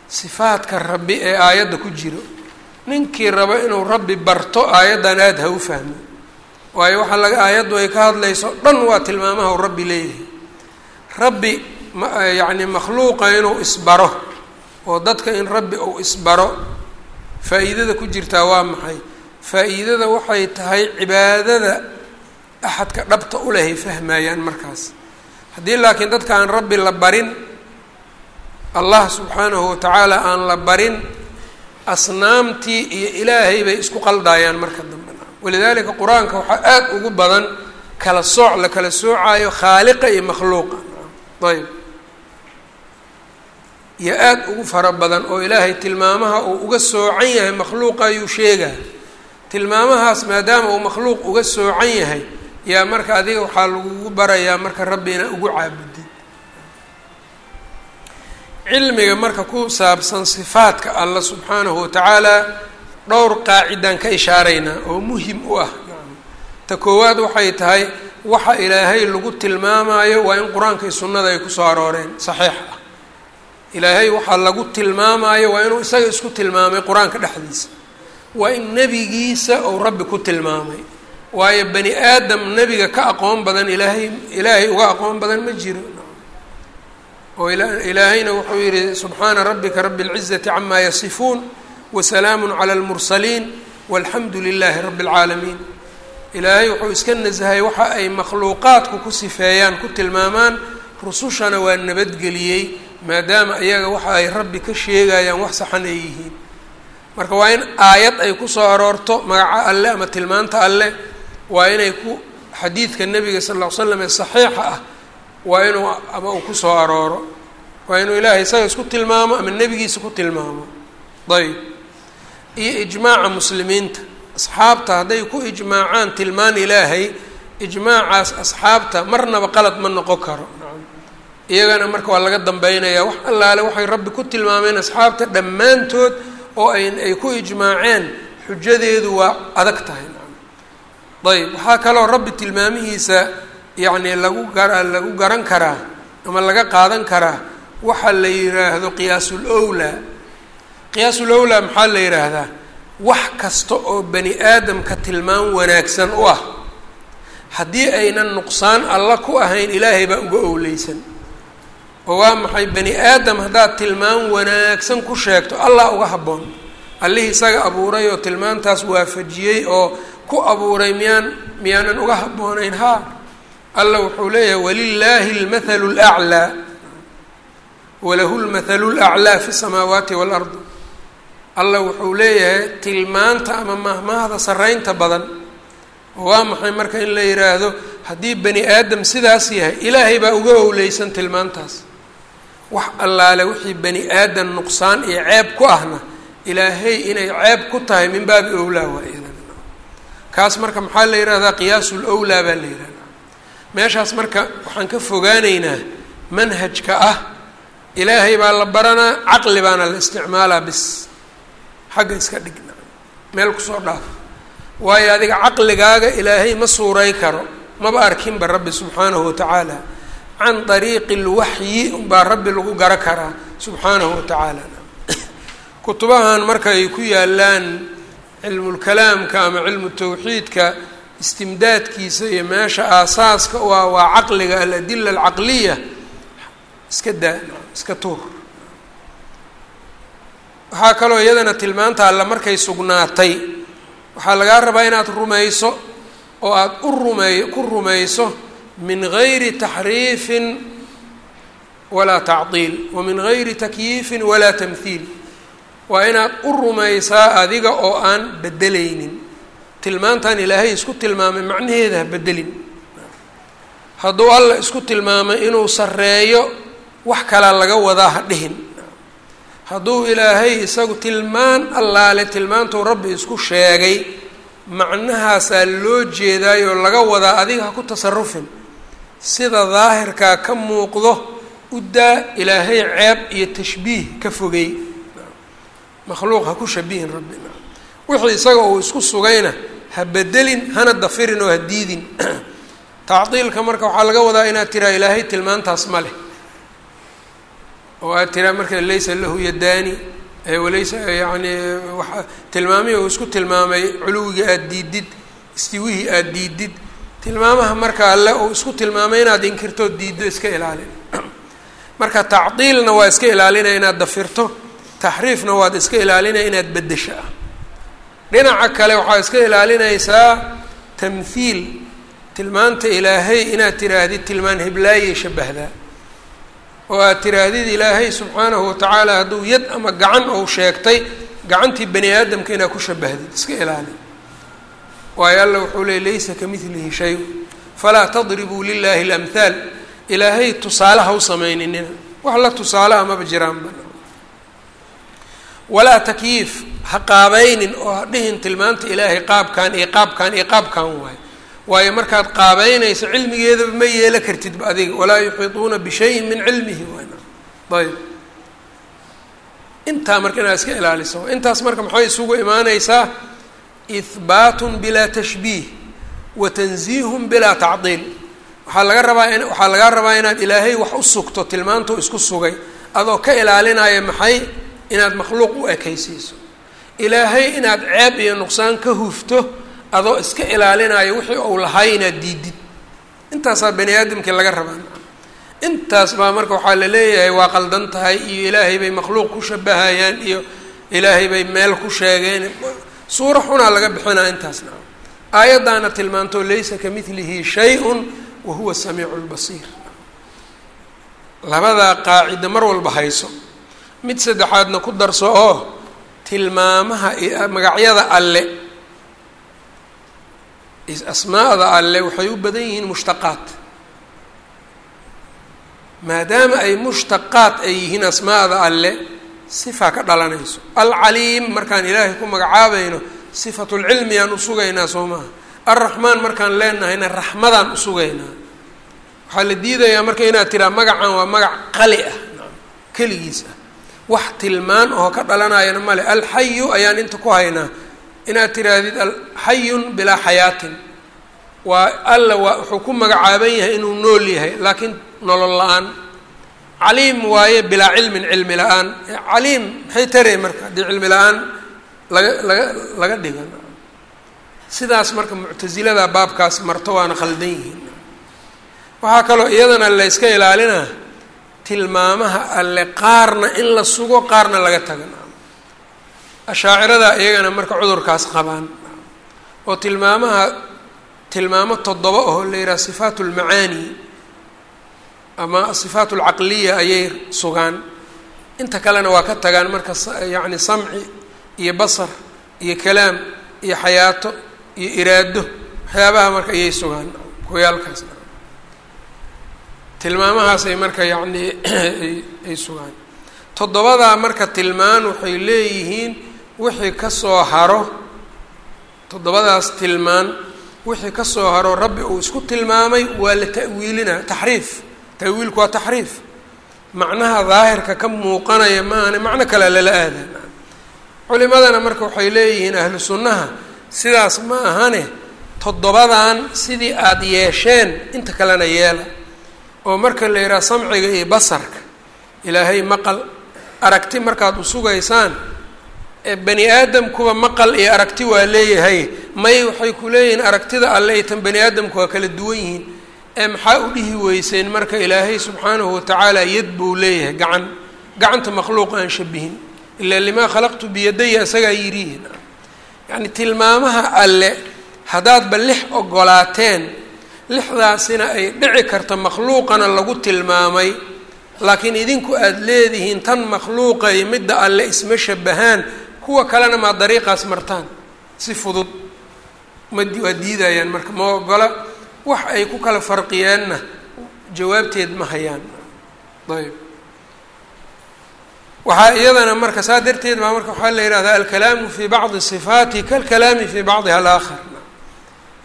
sifaadka rabbi ee aayadda ku jiro. Ninkii rabo inuu rabbi barto aayaddan aada ha u fahmo waayo waxaa laga aayaddu ay ka hadlayso dhan waa tilmaamaha uu rabbi leeyahay. Rabbi yacni makhluuqa inuu isbaro oo dadka in rabbi uu isbaro faa-iidada ku jirtaa waa maxay faa-iidada waxay tahay cibaadada axadka dhabta u lehay fahmayaan markaas. Haddii laakiin dadka aan rabbi la barin allah subxaanahu watacaala aan la barin asnaamtii iyo ilaahay bay isku qaldayaan marka dambe walidaalika qur'aanka waxaa aada ugu badan kala sooc la kala soocaayo khaaliqa iyo makhluuqa. Ayb iyo aada ugu fara badan oo ilaahay tilmaamaha uu uga soocan yahay makhluuqa ayuu sheegaa tilmaamahaas maadaama uu makhluuq uga soocan yahay yaa marka adiga waxaa lagugu barayaa marka rabbi inaa ugu caabudid cilmiga marka ku saabsan sifaadka allah subxaanahu watacaala dhowr qaacidaan ka ishaaraynaa oo muhiim u ah ta koowaad waxay tahay waxa ilaahay lagu tilmaamayo waa in qur'aanka iyo sunnada ay ku soo arooreen saxiix ah. Ilaahay waxaa lagu tilmaamayo waa inuu isaga isku tilmaamay qur'aanka dhexdiisa waa in nebigiisa uu rabbi ku tilmaamay waayo bani aadam nebiga ka aqoon badan ilaahay ilaahay uga aqoon badan ma jiro oo ilaahayna wuxuu yihi subxaana rabbika rabi اlcizati cama yasifuun wasalaamu clى اlmursaliin walxamdu lilahi rabi اlcaalamiin ilaahay wuxuu iska nasahay waxa ay makhluuqaadku ku sifeeyaan ku tilmaamaan rusushana waa nabadgeliyey maadaama iyaga waxa ay rabbi ka sheegayaan wax saxan ay yihiin marka waa in aayad ay ku soo aroorto magaca alle ama tilmaanta alle waa inay ku xadiidka nebiga sal ll ly slam ee saxiixa ah waa inuu ama uu ku soo arooro. Waa inuu ilaahay isaga isku tilmaamo ama nebigiisa ku tilmaamo. Ayb iyo ijmaaca muslimiinta. Asxaabta hadday ku ijmaacaan tilmaan ilaahay ijmaacaas asxaabta marnaba qalad ma noqon karo. Iyagana marka waa laga dambeynaya wax allaale waxay rabbi ku tilmaameen asxaabta dhammaantood oo ay ay ku ijmaaceen xujadeedu waa adag tahay. Ayb waxaa kaloo rabbi tilmaamihiisa yacni lagu gara lagu garan karaa ama laga qaadan karaa waxa la yidhaahdo qiyaasul owlaa qiyaasul owlaa maxaa la yidhaahdaa wax kasta oo bani aadamka tilmaan wanaagsan u ah. Haddii aynan nuqsaan alla ku ahayn ilaahay baa uga owleysan oo waa maxay? Bani aadam haddaad tilmaan wanaagsan ku sheegto allah uga habboon. Allihii isaga abuuray oo tilmaantaas waafajiyey oo ku abuuray miyaan miyaanan uga habboonayn haa alla wuxuu leeyahay walilaahi almathalu laclaa walahu lmathalu laclaa fi samaawaati waalardi alla wuxuu leeyahay tilmaanta ama mahmaahda sarreynta badan. Waa maxay marka in la yidhaahdo haddii bani aadam sidaas yahay ilaahay baa uga owleysan tilmaantaas wax allaale wixii bani aadam nuqsaan iyo ceeb ku ahna ilaahay inay ceeb ku tahay min baabi owlaa waa idan kaas marka maxaa la yidhahdaa qiyaasul owlaa baa la yidhahdaa meeshaas marka waxaan ka fogaaneynaa manhajka ah ilaahay baa la baranaa caqli baana la isticmaalaa bis. Xagga iska dhigna meel ku soo dhaaf. Waayo adiga caqligaaga ilaahay ma suuray karo maba arkinba rabbi subxaanahu watacaala can dariiqi lwaxyi unbaa rabbi lagu garo karaa subxaanahu watacaala kutubahan marka ay ku yaalaan cilmulkalaamka ama cilmu tawxiidka istimdaadkiisa iyo meesha aasaaska u ah waa caqliga aladila alcaqliya iska daa iska tuur. Waxaa kaloo iyadana tilmaanta alla markay sugnaatay waxaa lagaa rabaa inaad rumayso oo aada u rumeey ku rumayso min gayri taxriifin walaa tacdiil wa min takyiifin walaa tamhiil waa inaad u rumaysaa adiga oo aan bedelaynin tilmaantan ilaahay isku tilmaamay macnaheeda ha bedelin hadduu alla isku tilmaamay inuu sarreeyo wax kalaa laga wadaa ha dhihin. Hadduu ilaahay isagu tilmaan allaale tilmaantuu rabbi isku sheegay macnahaasaa loo jeedaayoo laga wadaa adiga ha ku tasarufin sida daahirkaa ka muuqdo u daa ilaahay ceeb iyo tashbiih ka fogey makhluuq ha ku shabihin rabbi wixii isaga uu isku sugayna ha bedelin hana dafirin oo ha diidin. Tacdiilka marka waxaa laga wadaa inaad tiraa ilaahay tilmaantaas ma leh. Oo aad tiraa marka laysa lahu yadaani. Walaysa yani waa tilmaamihii uu isku tilmaamay culuwigii aada diidid istiwihii aada diidid tilmaamaha marka alle uu isku tilmaamay inaad inkirtoo diiddo iska ilaalin. Marka tacdiilna waa iska ilaalinaya inaad dafirto taxriifna waad iska ilaalinaya inaad beddesho ah dhinaca kale waxaa iska ilaalinaysaa tamhiil tilmaanta ilaahay inaad tiraahdid tilmaan heblaayay shabahdaa oo aad tiraahdid ilaahay subxaanahu watacaala hadduu yad ama gacan ou sheegtay gacantii bani aadamka inaad ku shabahdid iska ilaali waayo alla wuxuu leey laysa ka midlihi shay falaa tadribuu lilaahi اlamhaal ilaahay tusaale ha u samayninina wax la tusaalaha maba jiraanba walaa takyiif ha qaabaynin oo ha dhihin tilmaanta ilaahay qaabkan iyo qaabkan iyo qaabkan waayo waayo markaad qaabeynayso cilmigeedaba ma yeelo kartidba adiga. Walaa yuxiiطuuna bishayin min cilmihi ayb intaa marka inaad iska ilaaliso intaas marka maxay isugu imaaneysaa ihbaatun bilaa tashbiih wa tanziihun bilaa tacdiil waxaa laga rabaa in waxaa lagaa rabaa inaad ilaahay wax u sugto tilmaantuu isku sugay. adoo ka ilaalinaya maxay? inaad makhluuq u ekaysiiso. ilaahay inaad ceeb iyo nuqsaan ka hufto adoo iska ilaalinayo wixii uu lahay inaad diidid intaasaa bani aadamkii laga rabaa. Intaas baa marka waxaa la leeyahay waa qaldan tahay iyo ilaahay bay makhluuq ku shabahayaan iyo ilaahay bay meel ku sheegeen suuro xunaa laga bixinaa intaasna. Aayaddaana tilmaanto laysa ka midlihi shay-un wa huwa samiicu lbasiir labadaa qaacida mar walba hayso. Mid saddexaadna ku darso oo tilmaamaha magacyada alle asmaa'da alle waxay u badan yihiin mushtaqaat. Maadaama ay mushtaqaat ay yihiin asmaa'da alle sifaa ka dhalanayso. Alcaliim markaan ilaahay ku magacaabayno sifatulcilmi aan usugaynaa soo maaha. Alraxmaan markaan leenahayna raxmadaan usugaynaa waxaa la diidayaa marka inaad tiraa magacan waa magac qali ah. Keligiis ah. Wax tilmaan oo ka dhalanayana male alxayu ayaan inta ku haynaa. Inaad tiraahdid alxayun bilaa xayaatin. Waa alla wuxuu ku magacaaban yahay inuu nool yahay laakiin nolol la'aan caliim waaye bilaa cilmin cilmi la'aan. Caliim maxay taree marka? Haddii cilmi la'aan laga laga laga dhiga sidaas marka muctasilada baabkaas marto waana khaldan yihiin. Waxaa kaloo iyadana layska ilaalinaa tilmaamaha alle qaarna in la sugo qaarna laga taga ashaacirada iyagana marka cudurkaas qabaan. Oo tilmaamaha tilmaamo toddoba oo la yidhaha sifaat lmacaani ama asifaat alcaqliya ayay sugaan. Inta kalena waa ka tagaan marka yacni samci iyo basar iyo kalaam iyo xayaato iyo iraado waxyaabaha marka ayay sugaan kuyaalkaas tilmaamahaasay marka yacni ay sugaan. Toddobadaa marka tilmaan waxay leeyihiin wixii ka soo haro toddobadaas tilmaan wixii ka soo haro rabbi uu isku tilmaamay waa la ta'wiilinaa taxriif ta'wiilku waa taxriif. Macnaha daahirka ka muuqanaya maahane macno kale lala aadaa culimadana marka waxay leeyihiin ahlu sunnaha sidaas ma ahane toddobadan sidii aada yeesheen inta kalena yeela. Oo marka la yidhaha samciga iyo basarka ilaahay maqal aragti markaad usugaysaan bani aadamkuba maqal iyo aragti waa leeyahay. May waxay ku leeyihiin aragtida alle iyo tan bani aadamku waa kala duwan yihiin ee maxaa u dhihi weyseen marka ilaahay subxaanahu watacaala yad buu leeyahay gacan gacanta makhluuq aan shabihin. Ilaa limaa khalaqtu biyadaya isagaa yidhihin yacni tilmaamaha alle haddaadba lix ogolaateen lixdaasina ay dhici karta makhluuqana lagu tilmaamay. Laakiin idinku aada leedihiin tan makhluuqa iyo midda alle isma shabahaan kuwa kalena maa dariiqaas martaan. Si fudud. Ma waa diidayaan marka ma ogola wax ay ku kala farqiyeenna jawaabteed ma hayaan. Ayb waxaa iyadana marka saa darteed baa marka waxaa la yihahdaa alkalaamu fii bacdi sifaati kalkalaami fii bacdiha alaakhar.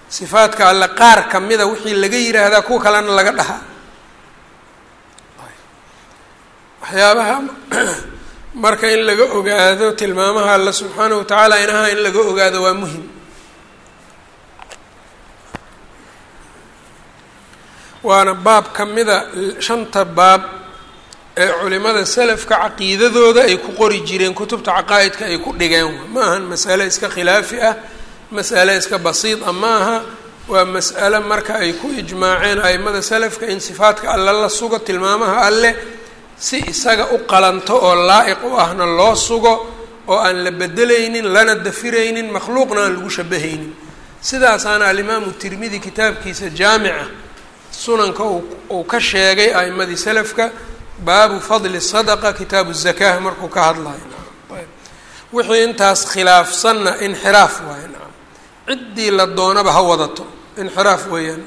Sifaadka alle qaar kamida wixii laga yiraahdaa kuwa kalena laga dhahaa. Waxyaabaha marka in laga ogaado tilmaamaha alle subxaanahu watacaala inaha in laga ogaado waa muhiim waana baab kamida shanta baab ee culimada selafka caqiidadooda ay ku qori jireen kutubta caqaa'idka ay ku dhigeen. Ma ahan masale iska khilaafi ah mas'ale iska basiid a ma aha waa mas'ale marka ay ku ijmaaceen aimada selafka in sifaadka alle la sugo tilmaamaha alle si isaga u qalanto oo laa-iq u ahna loo sugo oo aan la bedelaynin lana dafiraynin makhluuqna aan lagu shabahaynin. Sidaasaana alimaamu tirmidi kitaabkiisa jaamica sunanka uu ka sheegay a'imadii selafka baabu fadli sadaqa kitaabu zakaa markuu ka hadlayo wixii intaas khilaafsanna inxiraaf waaye ciddii la doonaba ha wadato inxiraaf weeyaan.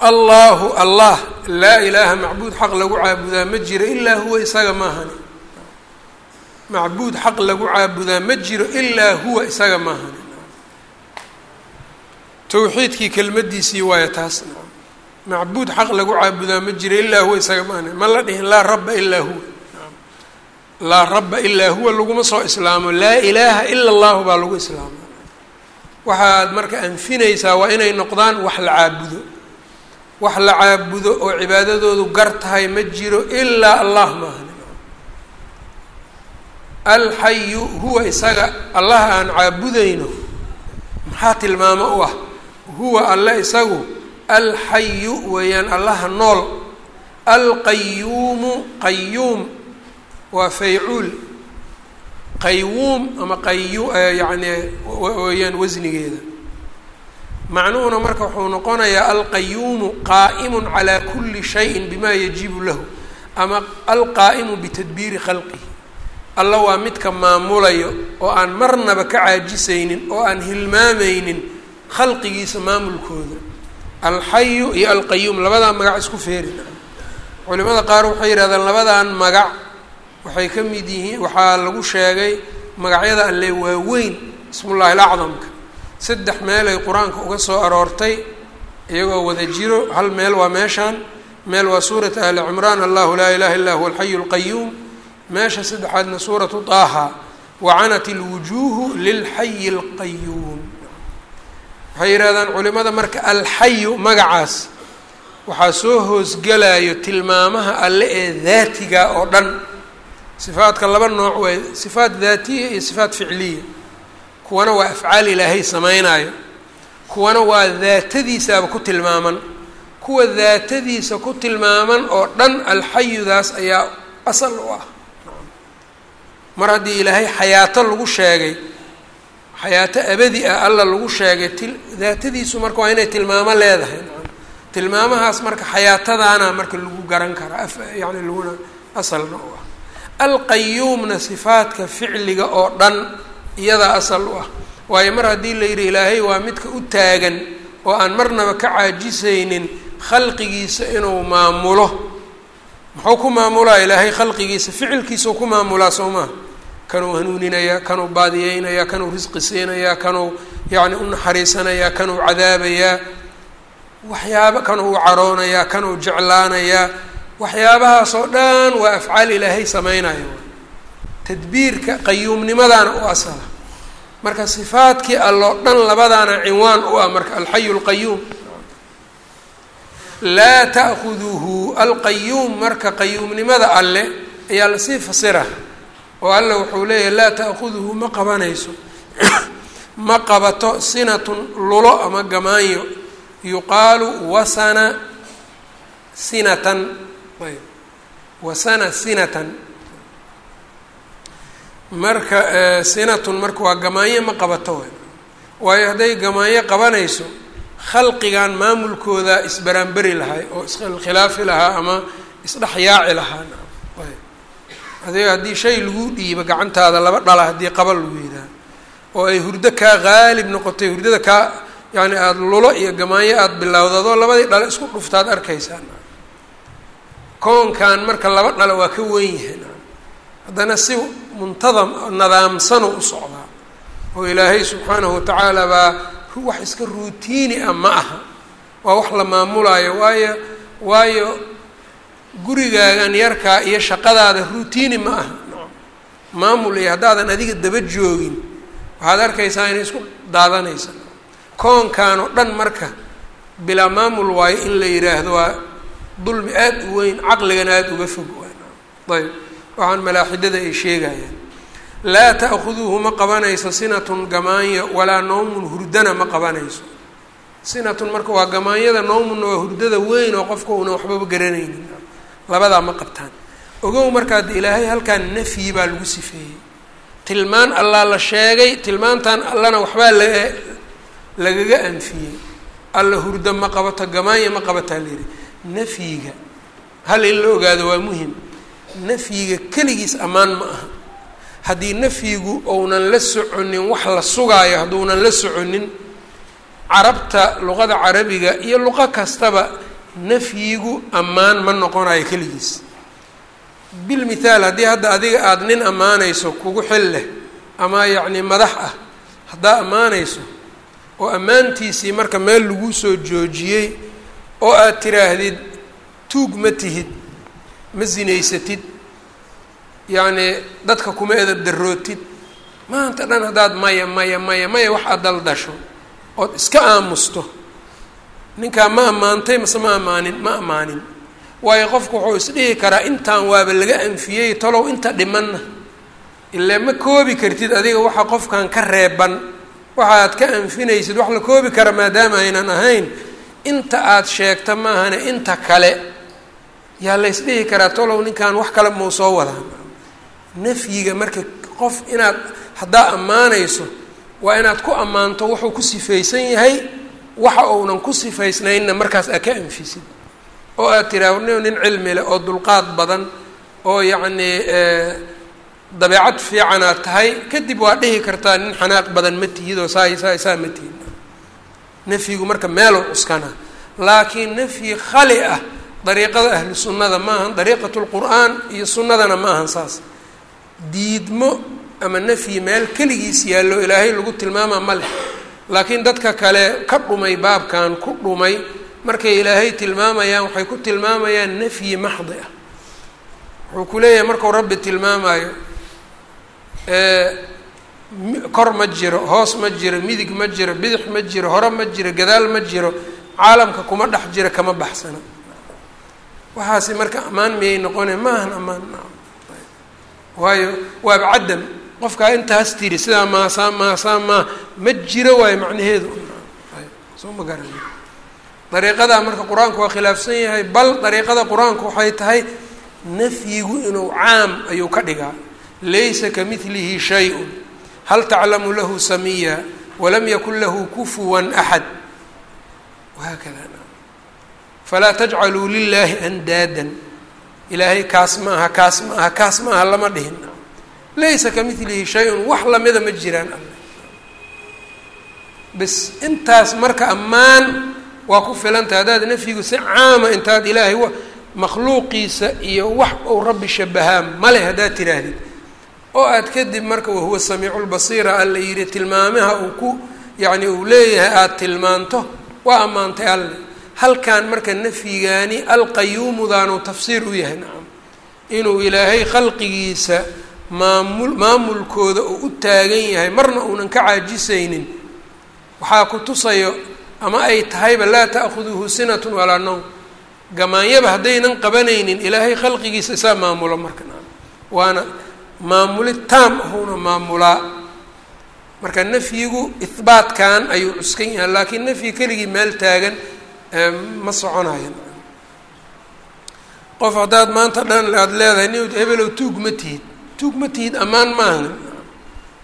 Allahu allah laa ilaaha macbuud xaq lagu caabudaa ma jiro ilaa huwa isaga maahani macbuud xaq lagu caabudaa ma jiro ilaa huwa isaga maahani tawxiidkii kelmadiisii waayo taas. Macbuud xaq lagu caabudaa ma jiro ilaa huwa isaga maahani ma la dhihin laa rabba ilaa huwa. Laa rabba ilaa huwa laguma soo islaamo. Laa ilaaha ila allahu baa lagu islaamo. Waxaad marka anfinaysaa waa inay noqdaan wax la caabudo. Wax la caabudo oo cibaadadoodu gar tahay ma jiro ilaa allah maahan alxayu huwa isaga allaha aan caabudayno. Maxaa tilmaamo u ah huwa alle isagu alxayu weeyaan allaha nool alqayuumu qayuum waa faycuul qayuum ama qayu yacni weeyaan wasnigeeda. Macnuhuna marka wuxuu noqonayaa alqayuumu qaa'imun calaa kuli shayin bima yajibu lahu ama alqaa'imu bitadbiiri khalqihi alla waa midka maamulayo oo aan marnaba ka caajisaynin oo aan hilmaamaynin khalqigiisa maamulkooda alxayu iyo alqayuum labadaa magac isku feerina culimada qaar waxay yidhahdeen labadan magac waxay ka mid yihiin waxaa lagu sheegay magacyada alle waaweyn ismullaahi alacdamka. Saddex meel ay qur'aanka uga soo aroortay iyagoo wada jiro hal meel waa meeshaan. Meel waa suurat ali cimraan allahu laa ilaha illa huwa alxayu alqayuum meesha saddexaadna suuratu taaha wacanat ilwujuuhu lilxayi alqayuum waxay yidhahdaan culimada marka alxayu magacaas waxaa soo hoosgelayo tilmaamaha alle ee daatiga oo dhan. Sifaadka laba nooc way sifaat daatiya iyo sifaat ficliya. Kuwana waa afcaal ilaahay samaynayo kuwana waa daatadiisaaba ku tilmaaman. Kuwa daatadiisa ku tilmaaman oo dhan alxayudaas ayaa asal u ah. Mar haddii ilaahay xayaato lagu sheegay xayaato abadi ah alla lagu sheegay til daatadiisu marka waa inay tilmaamo leedahay. Tilmaamahaas marka xayaatadaana marka lagu garan karaa yani laguna asalna u ah alqayuumna sifaadka ficliga oo dhan iyadaa asal u ah. Waayo mar haddii la yidhi ilaahay waa midka u taagan oo aan marnaba ka caajisaynin khalqigiisa inuu maamulo. Muxuu ku maamulaa ilaahay khalqigiisa ficilkiisau ku maamulaa soo maha kanuu hanuuninayaa kanuu baadiyeynayaa kanuu risqi siinayaa kanuu yacni u naxariisanayaa kanuu cadaabayaa waxyaaba kanuu u caroonayaa kanuu jeclaanayaa waxyaabahaasoo dhan waa afcaal ilaahay samaynayo tadbiirka qayuumnimadaana u asala. Marka sifaadkii alloo dhan labadaana cinwaan u ah marka alxayu lqayuum laa ta'kuduhu alqayuum marka qayuumnimada alle ayaa la sii fasira oo alle wuxuu leeyahay laa ta'kuduhu ma qabanayso. Ma qabato sinatun lulo ama gamaanyo. Yuqaalu wasana sinatan. Ayb. Wasana sinatan. Marka sinatun marka waa gamaanyo ma qabato waayo hadday gamaanyo qabanayso khalqigan maamulkooda isbaraanberi lahay oo iskhilaafi lahaa ama isdhexyaaci lahaa adiga haddii shay lagu dhiibo gacantaada laba dhala haddii qaba lagu yidhaha oo ay hurdo kaa qaalib noqotay hurdada kaa yacni aada lulo iyo gamaanyo aada bilowdadoo labadii dhale isku dhuftaad arkaysaa koonkan marka laba dhalo waa ka wen yahay. Haddana si muntadam nadaamsano u socdaa oo ilaahay subxaanahu watacaala baa wax iska ruutiini ah ma aha. Waa wax la maamulaayo waayo waayo gurigaagan yarkaa iyo shaqadaada ruutiini ma aha. Maamul iyo haddaadan adiga daba joogin. Waxaad arkaysaa inay isku daadanaysa. Koonkan oo dhan marka bilaa maamul waayo in la yidhaahdo waa dulmi aada u weyn caqligana aada uga fog ayb waxaan malaaxidada ay sheegayaan. Laa ta'khuduhu ma qabanayso sinatun gamaanyo walaa nawmun hurdana ma qabanayso. Sinatun marka waa gamaanyada nawmunna waa hurdada weyn oo qofka una waxbaba garanaynin labadaa ma qabtaan. Ogow markaad ilaahay halkan nafyi baa lagu sifeeyey. Tilmaan allaa la sheegay tilmaantan allana waxbaa la lagaga anfiyey. Alla hurdo ma qabato gamaanya ma qabataa la yidhi. Nafyiga hal in la ogaado waa muhiim. Nafyiga keligiis ammaan ma aha. Haddii nafyigu ounan la soconin wax la sugaayo hadduunan la soconin carabta luqada carabiga iyo luqo kastaba nafyigu ammaan ma noqonayo keligiis. Bilmithaal haddii hadda adiga aada nin ammaanayso kugu xil leh ama yacni madax ah haddaa ammaanayso oo ammaantiisii marka meel lagu soo joojiyey oo aad tiraahdid tuug ma tihid ma sinaysatid yacni dadka kuma edab darootid maanta dhan haddaad maya maya maya maya wax aad daldasho ood iska aamusto ninkaa ma ammaantay mase ma ammaanin ma ammaanin. Waayo qofku wuxuu isdhihi karaa intaan waaba laga anfiyey talow inta dhimanna. Ilaa ma koobi kartid adiga waxa qofkan ka reeban. Waxaad ka anfinaysid wax la koobi kara maadaama aynan ahayn. Inta aada sheegta maahane inta kale. Yaa la ysdhihi karaa talow ninkan wax kale mau soo wadaa nafyiga marka qof inaad haddaa ammaanayso waa inaad ku ammaanto wuxuu ku sifaysan yahay waxa uunan ku sifaysnaynna markaas aad ka anfisid oo aad tiraa nin nin cilmi leh oo dulqaad badan oo yacnii dabeecad fiicanaad tahay kadib waa dhihi kartaa nin xanaaq badan ma tihidoo saa saa saa ma tihid. Nafyigu marka meeloo cuskana laakiin nafyi khali ah dariiqada ahlu sunnada ma ahan dariiqat lqur'aan iyo sunnadana ma ahan saas. Diidmo ama nafyi meel keligiis yaallo ilaahay lagu tilmaamaa ma leh laakiin dadka kale ka dhumay baabkan ku dhumay markay ilaahay tilmaamayaan waxay ku tilmaamayaan nafyi maxdi ah. Wuxuu ku leeyahay markuu rabbi tilmaamayo kor ma jiro hoos ma jiro midig ma jiro bidix ma jiro hore ma jiro gadaal ma jiro caalamka kuma dhex jiro kama baxsana. Waxaasi marka ammaan miyay noqone ma ahan ammaan waayo waaba cadam qofkaa intaas tiri sidaa maasaa maasaa maa ma jiro waayo macnaheedu. Soo ma garan. Dariiqadaa marka qur'aanku waa khilaafsan yahay bal dariiqada qur'aanku waxay tahay nafyigu inuu caam ayuu ka dhigaa. Laysa kamidlihi shay-un hal taclamu lahu samiya walam yakun lahu kufuwan axad wahaakada falaa tajcaluu lilaahi andaadan ilaahay kaas ma aha kaas ma aha kaas ma aha lama dhihin laysa kamidlihi shay-un wax lamida ma jiraan. Bas intaas marka ammaan waa ku filantah haddaad nafyigu si caama intaad ilaahay makhluuqiisa iyo wax uu rabbi shabahaa male haddaad tiraahdid oo aad kadib marka wahuwa samiicu lbasiira alla yidhi tilmaamaha uu ku yacni uu leeyahay aada tilmaanto waa ammaantay alle. Halkan marka nafyigaani alqayuumudaanuu tafsiir u yahay nacam inuu ilaahay khalqigiisa maamul maamulkooda uu u taagan yahay marna uunan ka caajisaynin. Waxaa ku tusayo ama ay tahayba laa ta'khuduhu sinatun walaa nowm gamaanyaba haddaynan qabanaynin ilaahay khalqigiisa isaa maamulo marka. Waana maamuli taam ahuuna maamulaa. Marka nafyigu ihbaatkan ayuu cuskan yahay laakiin nafyi keligii meel taagan ma soconayo qof haddaad maanta dhan aada leedahay nin hebelow tuug ma tihid tuug ma tihid ammaan maaha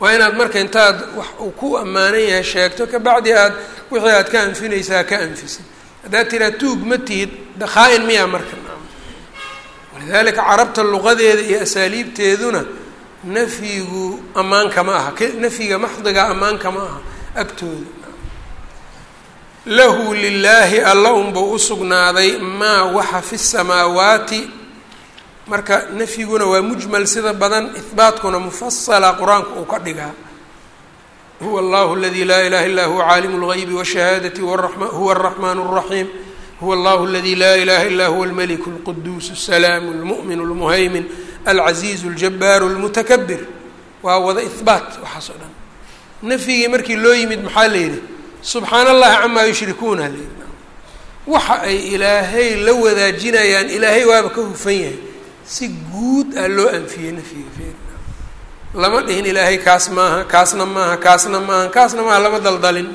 waa inaad marka intaad wax uu ku ammaanan yahay sheegto kabacdi aad wixii aad ka anfinaysaa ka anfisid. Haddaad tiraa tuug ma tihid dakhaa-in miyaa marka. Walidaalika carabta luqadeeda iyo asaaliibteeduna nafyigu ammaanka ma aha nafyiga maxdiga ammaanka ma aha agtooda. Lahu lilaahi alla unbuu usugnaaday maa waxa fi samaawaati marka nafyiguna waa mujmal sida badan ihbaatkuna mufasala qur-aanka uu ka dhigaa huwa allahu aladi laa ilaha illa huwa caalimu اlgaybi wاshahaadati huwa الraxman الraxiim huwa allahu aladi laa ilaha illa huwa اlmeliku اlquduus الsalaam اlmu'min اlmuhaymin alcaziizu اljabaaru اlmutakabir waa wada ihbaat waxaas oo dhan nafyigii markii loo yimid maxaa la yidhi subxaan allahi camaa yushrikuuna la yidhi waxa ay ilaahay la wadaajinayaan ilaahay waaba ka hufan yahay si guud ah loo anfiyey nafyiga lama dhihin ilaahay kaas maaha kaasna maaha kaasna maaha kaasna maaha lama daldalin.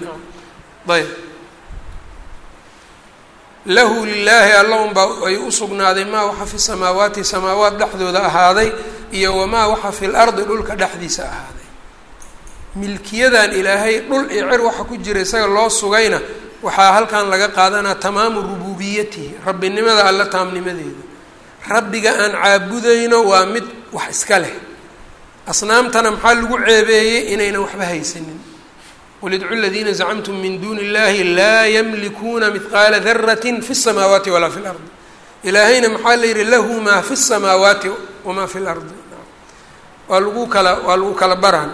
Ayb. Lahu lilaahi alla ay usugnaaday maa waxa fi samaawaati samaawaat dhexdooda ahaaday iyo wamaa waxa fi lardi dhulka dhexdiisa ahaaday. Milkiyadan ilaahay dhul iyo cir waxa ku jira isaga loo sugayna waxaa halkan laga qaadanaa tamaamu rububiyatihi rabbinimada alla taamnimadeeda rabbiga aan caabudayno waa mid wax iska leh asnaamtana maxaa lagu ceebeeyey inaynan waxba haysanin qul idcu ladiina zacamtum min duuni illahi laa yamlikuuna mihqaala darati fi الsamaawaati walaa fi اlardi ilaahayna maxaa la yihi lahu maa fi الsamaawaati wamaa fi اlardi waa lagu kala waa lagu kala baraan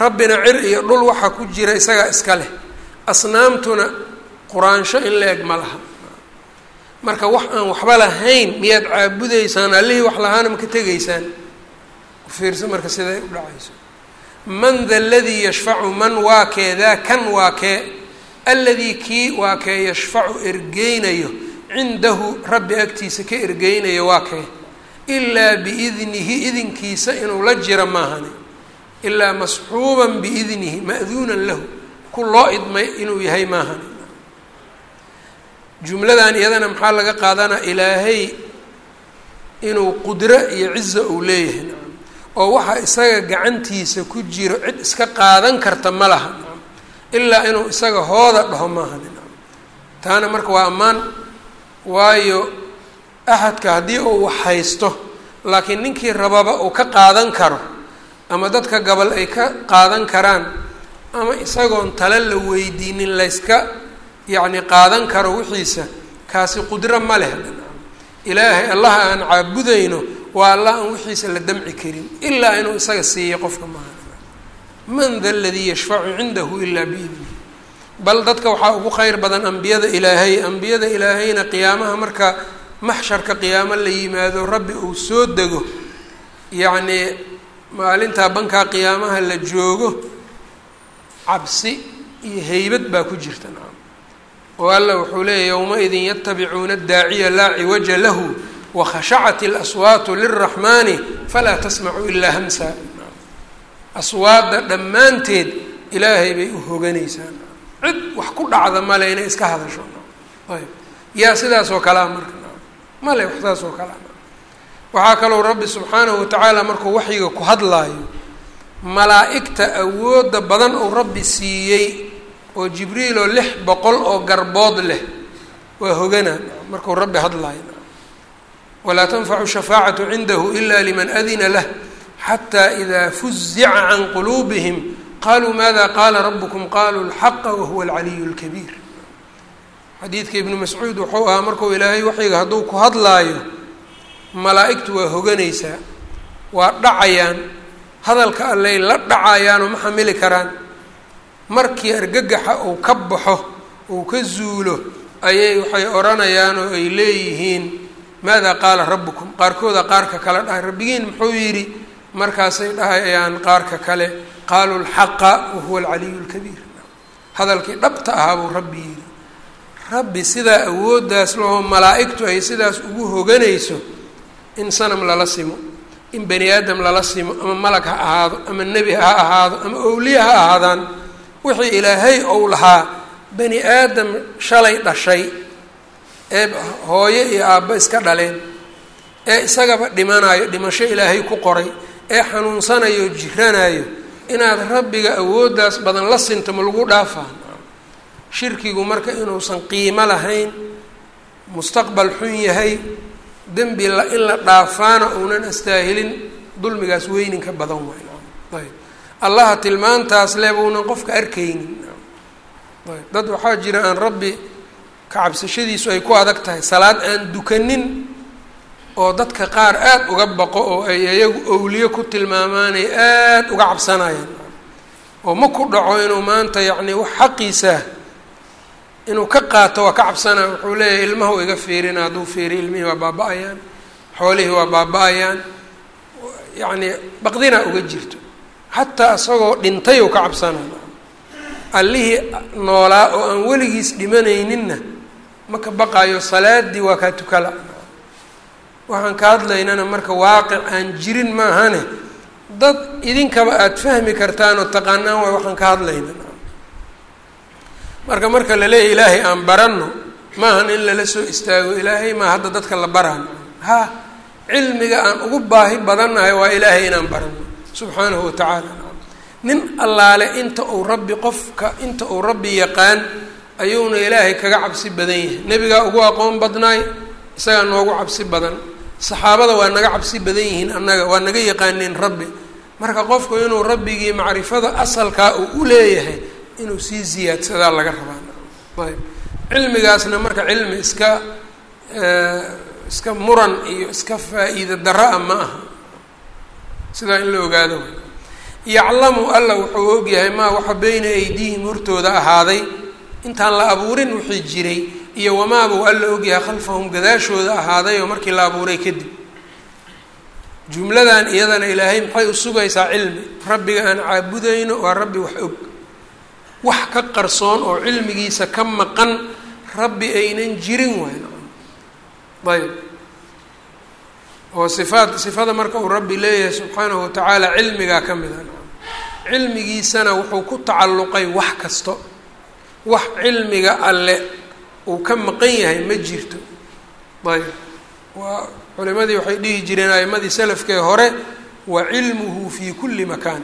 rabbina cir iyo dhul waxa ku jira isagaa iska leh asnaamtuna quraansho in la eg ma laha marka wax aan waxba lahayn miyaad caabudaysaan? Allihii wax lahaana ma ka tegaysaan? Fiirso marka siday u dhacayso. Man da aladii yashfacu man waa kee daa kan waa kee alladii kii waa kee yashfacu ergeynayo cindahu rabbi agtiisa ka ergeynayo waa kee. Ilaa biidnihi idinkiisa inuu la jiro maahani. Ilaa masxuuban biidnihi ma'duunan lahu ku loo idmay inuu yahay maahani jumladan iyadana maxaa laga qaadanaa ilaahay inuu qudro iyo ciza uu leeyahay. oo waxa isaga gacantiisa ku jiro cid iska qaadan karta ma laha. ilaa inuu isaga hooda dhaho maaha taana marka waa ammaan. waayo axadka haddii uu wax haysto laakiin ninkii rababa uu ka qaadan karo ama dadka gabal ay ka qaadan karaan ama isagoon tale la weydiinin layska yacni qaadan karo wixiisa kaasi qudro ma leh. Ilaahay allaha aan caabudayno waa allah aan wixiisa la damci karin ilaa inuu isaga siiyo qofka maaha man da ladii yashfacu cindahu ilaa biidni bal dadka waxaa ugu kheyr badan ambiyada ilaahay ambiyada ilaahayna qiyaamaha marka maxsharka qiyaamo la yimaado rabbi uu soo dego yacnii maalintaa bankaa qiyaamaha la joogo cabsi iyo heybad baa ku jirta oo alla wuxuu leeyahy yowma-idin yatabicuuna adaaciya laa ciwaja lahu wakhashacat اlaswaatu lilraxmaani falaa tasmacu ilaa hamsa. Aswaadda dhammaanteed ilaahay bay u hoganaysaa cid wax ku dhacda male inay iska hadasho. Ayb yaa sidaas oo kalea marka. Male wax sidaas oo kalea waxaa kaloo rabbi subxaanahu watacaala markuu waxyiga ku hadlaayo malaa-igta awoodda badan uu rabbi siiyey oo jibriil oo lix boqol oo garbood leh waa hogana. Markuu rabbi hadlaayo walaa tanfacu shafaacatu cindahu ila liman adina lah xataa idaa fuzica can quluubihim qaluu maada qaala rabbukum qaluu lxaqa wahuwa alcaliyu lkabiir. Xadiidka ibnu mascuud wuxuu ahaa markuu ilaahay waxyiga hadduu ku hadlaayo malaa-igtu waa hoganaysaa waa dhacayaan hadalka alley la dhacayaanoo ma xamili karaan markii argagaxa uu ka baxo uu ka zuulo ayay waxay odhanayaan oo ay leeyihiin maada qaala rabbukum? Qaarkooda qaarka kale dhahay rabbigiin muxuu yidhi markaasay dhahayaan qaarka kale qaaluu lxaqa wahuwa alcaliyu lkabiir. Hadalkii dhabta ahaa buu rabbi yidhi. Rabbi sidaa awooddaas lahoo malaa-igtu ay sidaas ugu hoganayso in sanam lala simo in bani aadam lala simo ama malag ha ahaado ama nebi ha ahaado ama owliye ha ahaadaan wixii ilaahay ou lahaa bani aadam shalay dhashay ee hooyo iyo aabbo iska dhaleen ee isagaba dhimanayo dhimasho ilaahay ku qoray ee xanuunsanayo jiranayo inaad rabbiga awooddaas badan la sinto ma lagu dhaafaa? Shirkigu marka inuusan qiimo lahayn mustaqbal xun yahay dembi la in la dhaafaana uunan astaahilin dulmigaas weyninka badan wayn ayb allaha tilmaantaas le buunan qofka arkaynin. Dad waxaa jira aan rabbi ka cabsashadiisu ay ku adag tahay. Salaad aan dukanin oo dadka qaar aada uga baqo oo ay iyagu owliye ku tilmaamaanay aada uga cabsanayaan. Oo ma ku dhaco inuu maanta yacni wax xaqiisa inuu ka qaato waa ka cabsanaya wuxuu leeyahay ilmahu iga fiirina hadduu fiiriy ilmihii waa baaba-ayaan xoolihii waa baaba-ayaan. Yacni baqdinaa uga jirto xataa isagoo dhintay uu ka cabsanaya allihii noolaa oo aan weligiis dhimanayninna ma ka baqaayo salaadii waa kaa tukala. Waxaan ka hadlaynana marka waaqic aan jirin maahane dad idinkaba aada fahmi kartaan oo taqaanaan waay waxaan ka hadlayna marka marka la leeyahy ilaahay aan baranno maahan in lala soo istaago ilaahay maa hadda dadka la baraan. Ha cilmiga aan ugu baahi badannahay waa ilaahay inaan baranno subxaanahu watacaala nin allaale inta uu rabbi qofka inta uu rabbi yaqaan ayuuna ilaahay kaga cabsi badan yahay. Nebigaa ugu aqoon badnaay isagaa noogu cabsi badan. Saxaabada waa naga cabsi badan yihiin annaga waa naga yaqaaneen rabbi. Marka qofku inuu rabbigii macrifada asalkaa uu u leeyahay inuu sii ziyaadsadaa laga rabaa. Ayb. Cilmigaasna marka cilmi iska iska muran iyo iska faa-iida dara-a ma aha sidaa in la ogaado yaclamu alla wuxuu ogyahay maa waxa beyna aydiihim hortooda ahaaday. Intaan la abuurin wixii jiray iyo wamaabuu alla ogyahay khalfahum gadaashooda ahaaday oo markii la abuuray kadib. Jumladan iyadana ilaahay maxay u sugaysaa cilmi? Rabbiga aan caabudayno waa rabbi wax og. Wax ka qarsoon oo cilmigiisa ka maqan rabbi aynan jirin wayn ayb oo sifaad sifada marka uu rabbi leeyahay subxaanahu watacaala cilmigaa ka mid a cilmigiisana wuxuu ku tacalluqay wax kasto wax cilmiga alle uu ka maqan yahay ma jirto. Ayb waa culimadii waxay dhihi jireen a'imadii salafkee hore wa cilmuhu fii kulli makaan.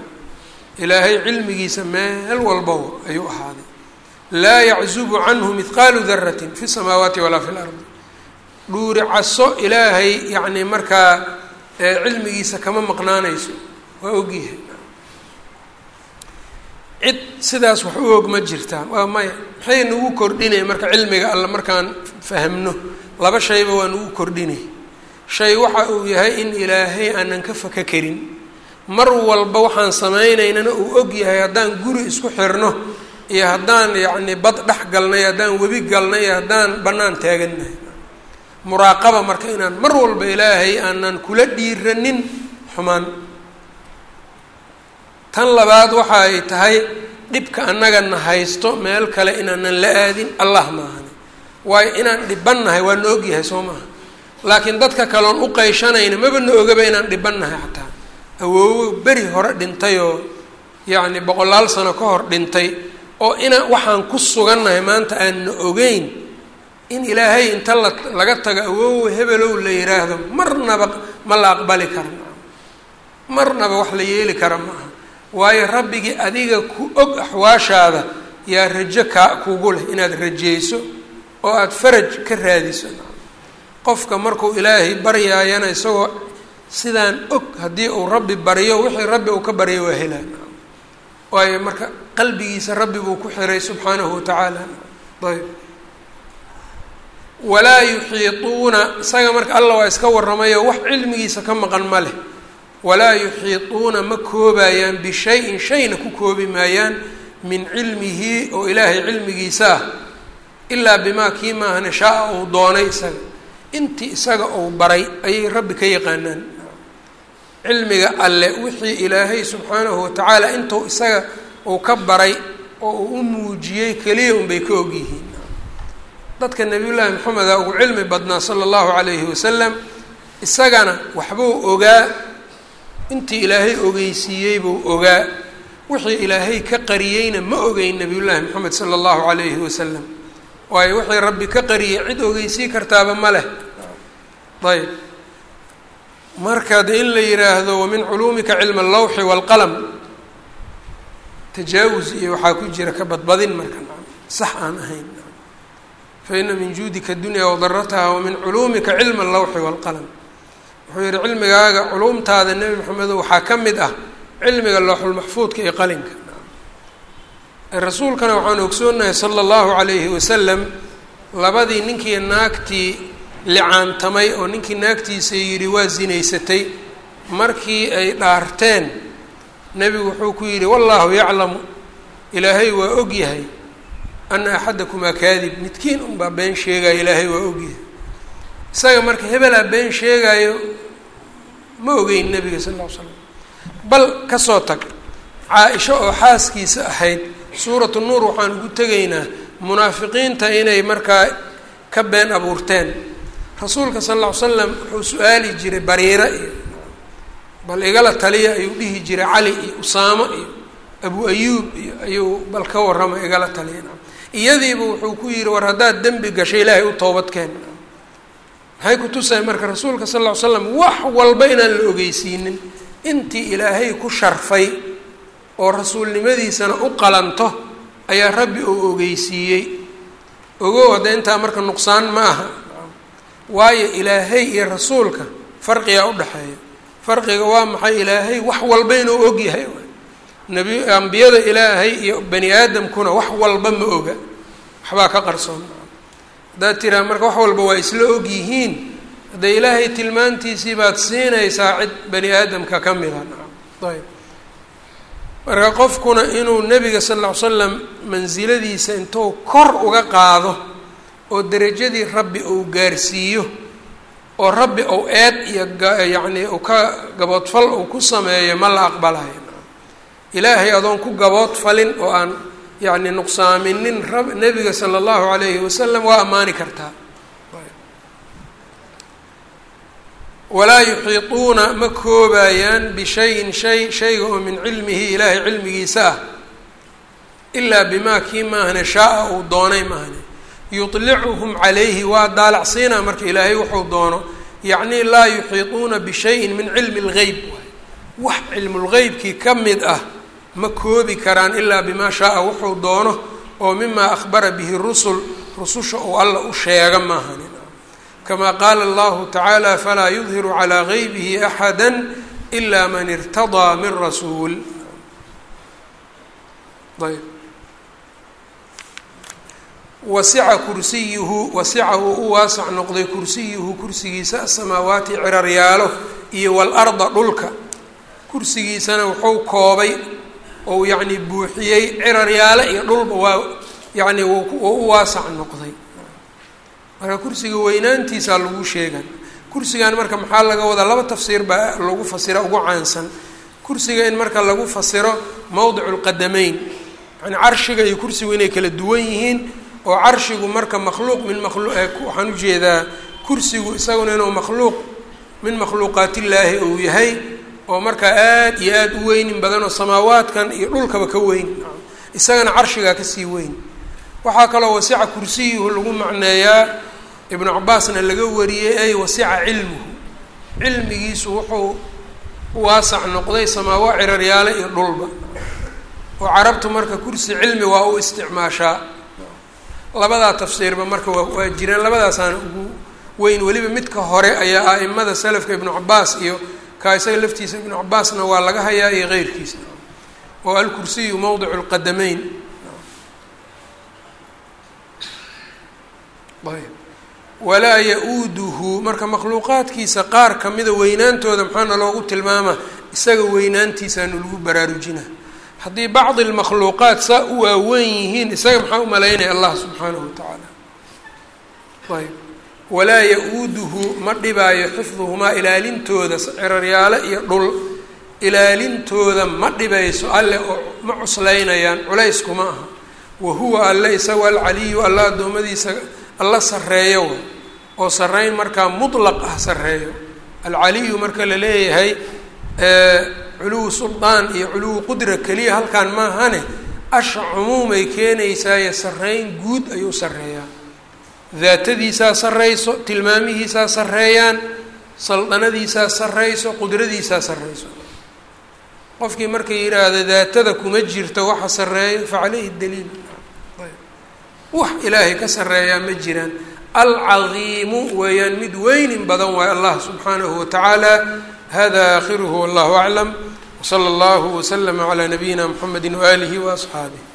Ilaahay cilmigiisa meel walbaw ayuu ahaaday. Laa yaczubu canhu mihqaalu daratin fi samaawaati walaa fi lardi dhuuri caso ilaahay yacni markaa cilmigiisa kama maqnaanayso. Waa ogyahay cid sidaas wax u og ma jirtaa waa maya maxay nagu kordhinay marka cilmiga alla markaan fahamno laba shayba waa nagu kordhinay. Shay waxa uu yahay in ilaahay aanan ka faka karin. Mar walba waxaan samaynaynana uu og yahay haddaan guri isku xirno iyo haddaan yacni bad dhex galnay haddaan webi galnay iyo haddaan bannaan taagannahay muraaqaba marka inaan mar walba ilaahay aanan kula dhiiranin xumaan. Tan labaad waxa ay tahay dhibka annagana haysto meel kale inaanan la aadin allah maahane waayo inaan dhibannahay waa na ogyahay soo maaha laakiin dadka kaleon u qayshanayna maba na ogaba inaan dhibannahay xataa. Awoowo beri hore dhintay oo yacni boqolaal sano ka hor dhintay oo inaan waxaan ku sugannahay maanta aan na ogeyn in ilaahay inta la laga tago awoowo hebelow la yidhaahdo marnaba ma la aqbali kara marnaba wax la yeeli kara ma aha. Waayo rabbigii adiga ku og axwaashaada yaa rajo kaa kugu leh inaad rajeyso oo aada faraj ka raadiso. Qofka markuu ilaahay baryaayana isagoo sidaan og haddii uu rabbi baryo wixii rabbi uu ka baryo waa helaa. Waayo marka qalbigiisa rabbi buu ku xiray subxaanahu watacaala ayb walaa yuxiituuna isaga marka alla waa iska warramayo wax cilmigiisa ka maqan ma leh. Walaa yuxiituuna ma koobayaan bishayin shayna ku koobi maayaan min cilmihi oo ilaahay cilmigiisa ah. Ilaa bimaa kii maahane shaa-a uu doonay isaga. Intii isaga uu baray ayay rabbi ka yaqaanaan. Cilmiga alle wixii ilaahay subxaanahu watacaala intuu isaga uu ka baray oo uu u muujiyey keliya unbay ka ogyihiin dadka nabiyullaahi maxameda ugu cilmi badnaa sala allahu calayhi wasalam isagana waxbuu ogaa. Intii ilaahay ogeysiiyey buu ogaa. Wixii ilaahay ka qariyeyna ma ogeyn nabiyullaahi maxamed sala allahu calayhi wasalam waayo wixii rabbi ka qariyey cid ogeysii kartaaba ma leh. Ayb marka de in la yidhaahdo wamin culuumika cilma allawxi waalqalam tajaawus iyo waxaa ku jira ka badbadin marka sax aan ahayn faina min juudika dunya wadarataha wamin culuumika cilma allawxi waalqalam wuxuu yihi cilmigaaga culuumtaada nebi maxamedo waxaa ka mid ah cilmiga looxulmaxfuudka iyo qalinka. Rasuulkana waxaan ogsoonahay sala allahu calayhi wasalam labadii ninkii naagtii licaantamay oo ninkii naagtiisa yidhi waa zinaysatay. Markii ay dhaarteen nebigu wuxuu ku yidhi wallaahu yaclamu ilaahay waa og yahay ana axadakumaa kaadib midkiin unbaa been sheegaayo ilaahay waa ogyahay isaga marka hebelaa been sheegaayo ma ogeyn nebiga sal ll ly slam bal ka soo tag caa-isho oo xaaskiisa ahayd suuratu nuur waxaan ugu tegaynaa munaafiqiinta inay markaa ka been abuurteen. Rasuulka sal lla ly slam wuxuu su'aali jiray bariira iyo bal igala taliya ayuu dhihi jiray cali iyo usaamo iyo abu ayuub iyo ayuu bal ka warrama igala taliya iyadiiba wuxuu ku yihi war haddaad dembi gashay ilaahay u toobadkeen maxay ku tusahay marka rasuulka sal lla ly slam wax walba inaan la ogeysiinin. Intii ilaahay ku sharfay oo rasuulnimadiisana u qalanto ayaa rabbi uu ogeysiiyey. Ogow hadda intaa marka nuqsaan ma aha. Waayo ilaahay iyo rasuulka farqigaa udhexeeya farqiga waa maxay ilaahay wax walba inuu og yahay nabi ambiyada ilaahay iyo bani aadamkuna wax walba ma oga. Waxbaa ka qarsoon. Haddaad tiraa marka wax walba waa isla og yihiin. Haddee ilaahay tilmaantiisii baad siinaysaa cid bani aadamka ka mida ayb marka qofkuna inuu nebiga sal ll ly slam mansiladiisa intuu kor uga qaado oo derajadii rabbi uu gaarsiiyo oo rabbi ou eed iyo yacni uu ka gaboodfal uu ku sameeyo ma la aqbalayo ilaahay adoon ku gaboodfalin oo aan yacni nuqsaaminin rab nebiga sala allahu calayhi wasalam waa ammaani kartaa. Walaa yuxiituuna ma koobayaan bishayin shay shayga oo min cilmihi ilaahay cilmigiisa ah ilaa bimaa kii maahane shaa-a uu doonay maahane yuطlicuhum calayhi waa daalacsiinaa marka ilaahay wuxuu doono. Yacni laa yuxiituuna bishayin min cilmi اlgeyb wax cilmulgeybkii ka mid ah ma koobi karaan ilaa bimaa shaaa wuxuu doono oo mimaa akhbara bihi rusul rususha uu alla u sheega maahan kama qaala allahu tacaala falaa yudhiru calaa geybihi axada ila man irtadaa min rasuul. Ayb. Wasica kursiyuhu wasica uu u waasac noqday kursiyuhu kursigiisa asamaawaati ciraryaalo iyo walarda dhulka. Kursigiisana wuxuu koobay ou yacni buuxiyey ciraryaalo iyo dhulba waa yacni wuu u waasac noqday. Marka kursiga weynaantiisaa lagu sheegan. Kursigan marka maxaa laga wadaa? Laba tafsiir baa lagu fasira ugu caansan. Kursiga in marka lagu fasiro mowdicu lqadameyn yani carshiga iyo kursigu inay kala duwan yihiin oo carshigu marka makhluuq min makhlu waxaan u jeedaa kursigu isaguna inuu makhluuq min makhluuqaatillaahi uu yahay oo markaa aad iyo aada u weynin badan oo samaawaadkan iyo dhulkaba ka weyn isagana carshigaa ka sii weyn. Waxaa kaloo wasica kursiyuhu lagu macneeyaa ibnu cabaasna laga wariyey ay wasica cilmuhu. Cilmigiisu wuxuu waasac noqday samaawa ciraryaale iyo dhulba oo carabtu marka kursi cilmi waa u isticmaashaa. Labadaa tafsiirba marka waa waa jiraan labadaasaana ugu weyn. Weliba midka hore ayaa a'imada salafka ibnu cabaas iyo kaa isaga laftiisa ibnu cabaasna waa laga hayaa iyo keyrkiisa. Oo alkursiyu mowdicu lqadameyn ayb walaa ya-uuduhu marka makhluuqaadkiisa qaar kamida weynaantooda maxaana loogu tilmaama isaga weynaantiisaanu lagu baraarujina haddii bacdi lmakhluuqaat saa u waaweyn yihiin isaga maxaa u malaynaya allah subxaanahu watacaala ayb walaa ya-uuduhu ma dhibaayo xifduhumaa ilaalintooda ciraryaale iyo dhul. Ilaalintooda ma dhibayso alle oo ma cuslaynayaan culeyskuma aha. Wa huwa alle isaga alcaliyu alla addoommadiisa alla sarreeyo way oo sarreyn markaa mutlaq ah sarreeyo. Alcaliyu marka la leeyahay culuwu suldaan iyo culuwu qudra keliya halkaan maahane asha cumuumay keenaysaayo sarreyn guud ayuu sarreeyaa daatadiisaa sarreyso tilmaamihiisaa sarreeyaan saldanadiisaa sarreyso qudradiisaa sarreyso qofkii marka yidhaahdo daatada kuma jirto waxa sarreeyo fa caleyhi daliil wax ilaahay ka sarreeyaa ma jiraan. Alcadiimu weeyaan mid weynin badan waay allah subxaanahu watacaala hada aakhiruhu wallahu aclam. Wsala allahu waslama calaa nabiyina mxamedi waaalihi waasxaabih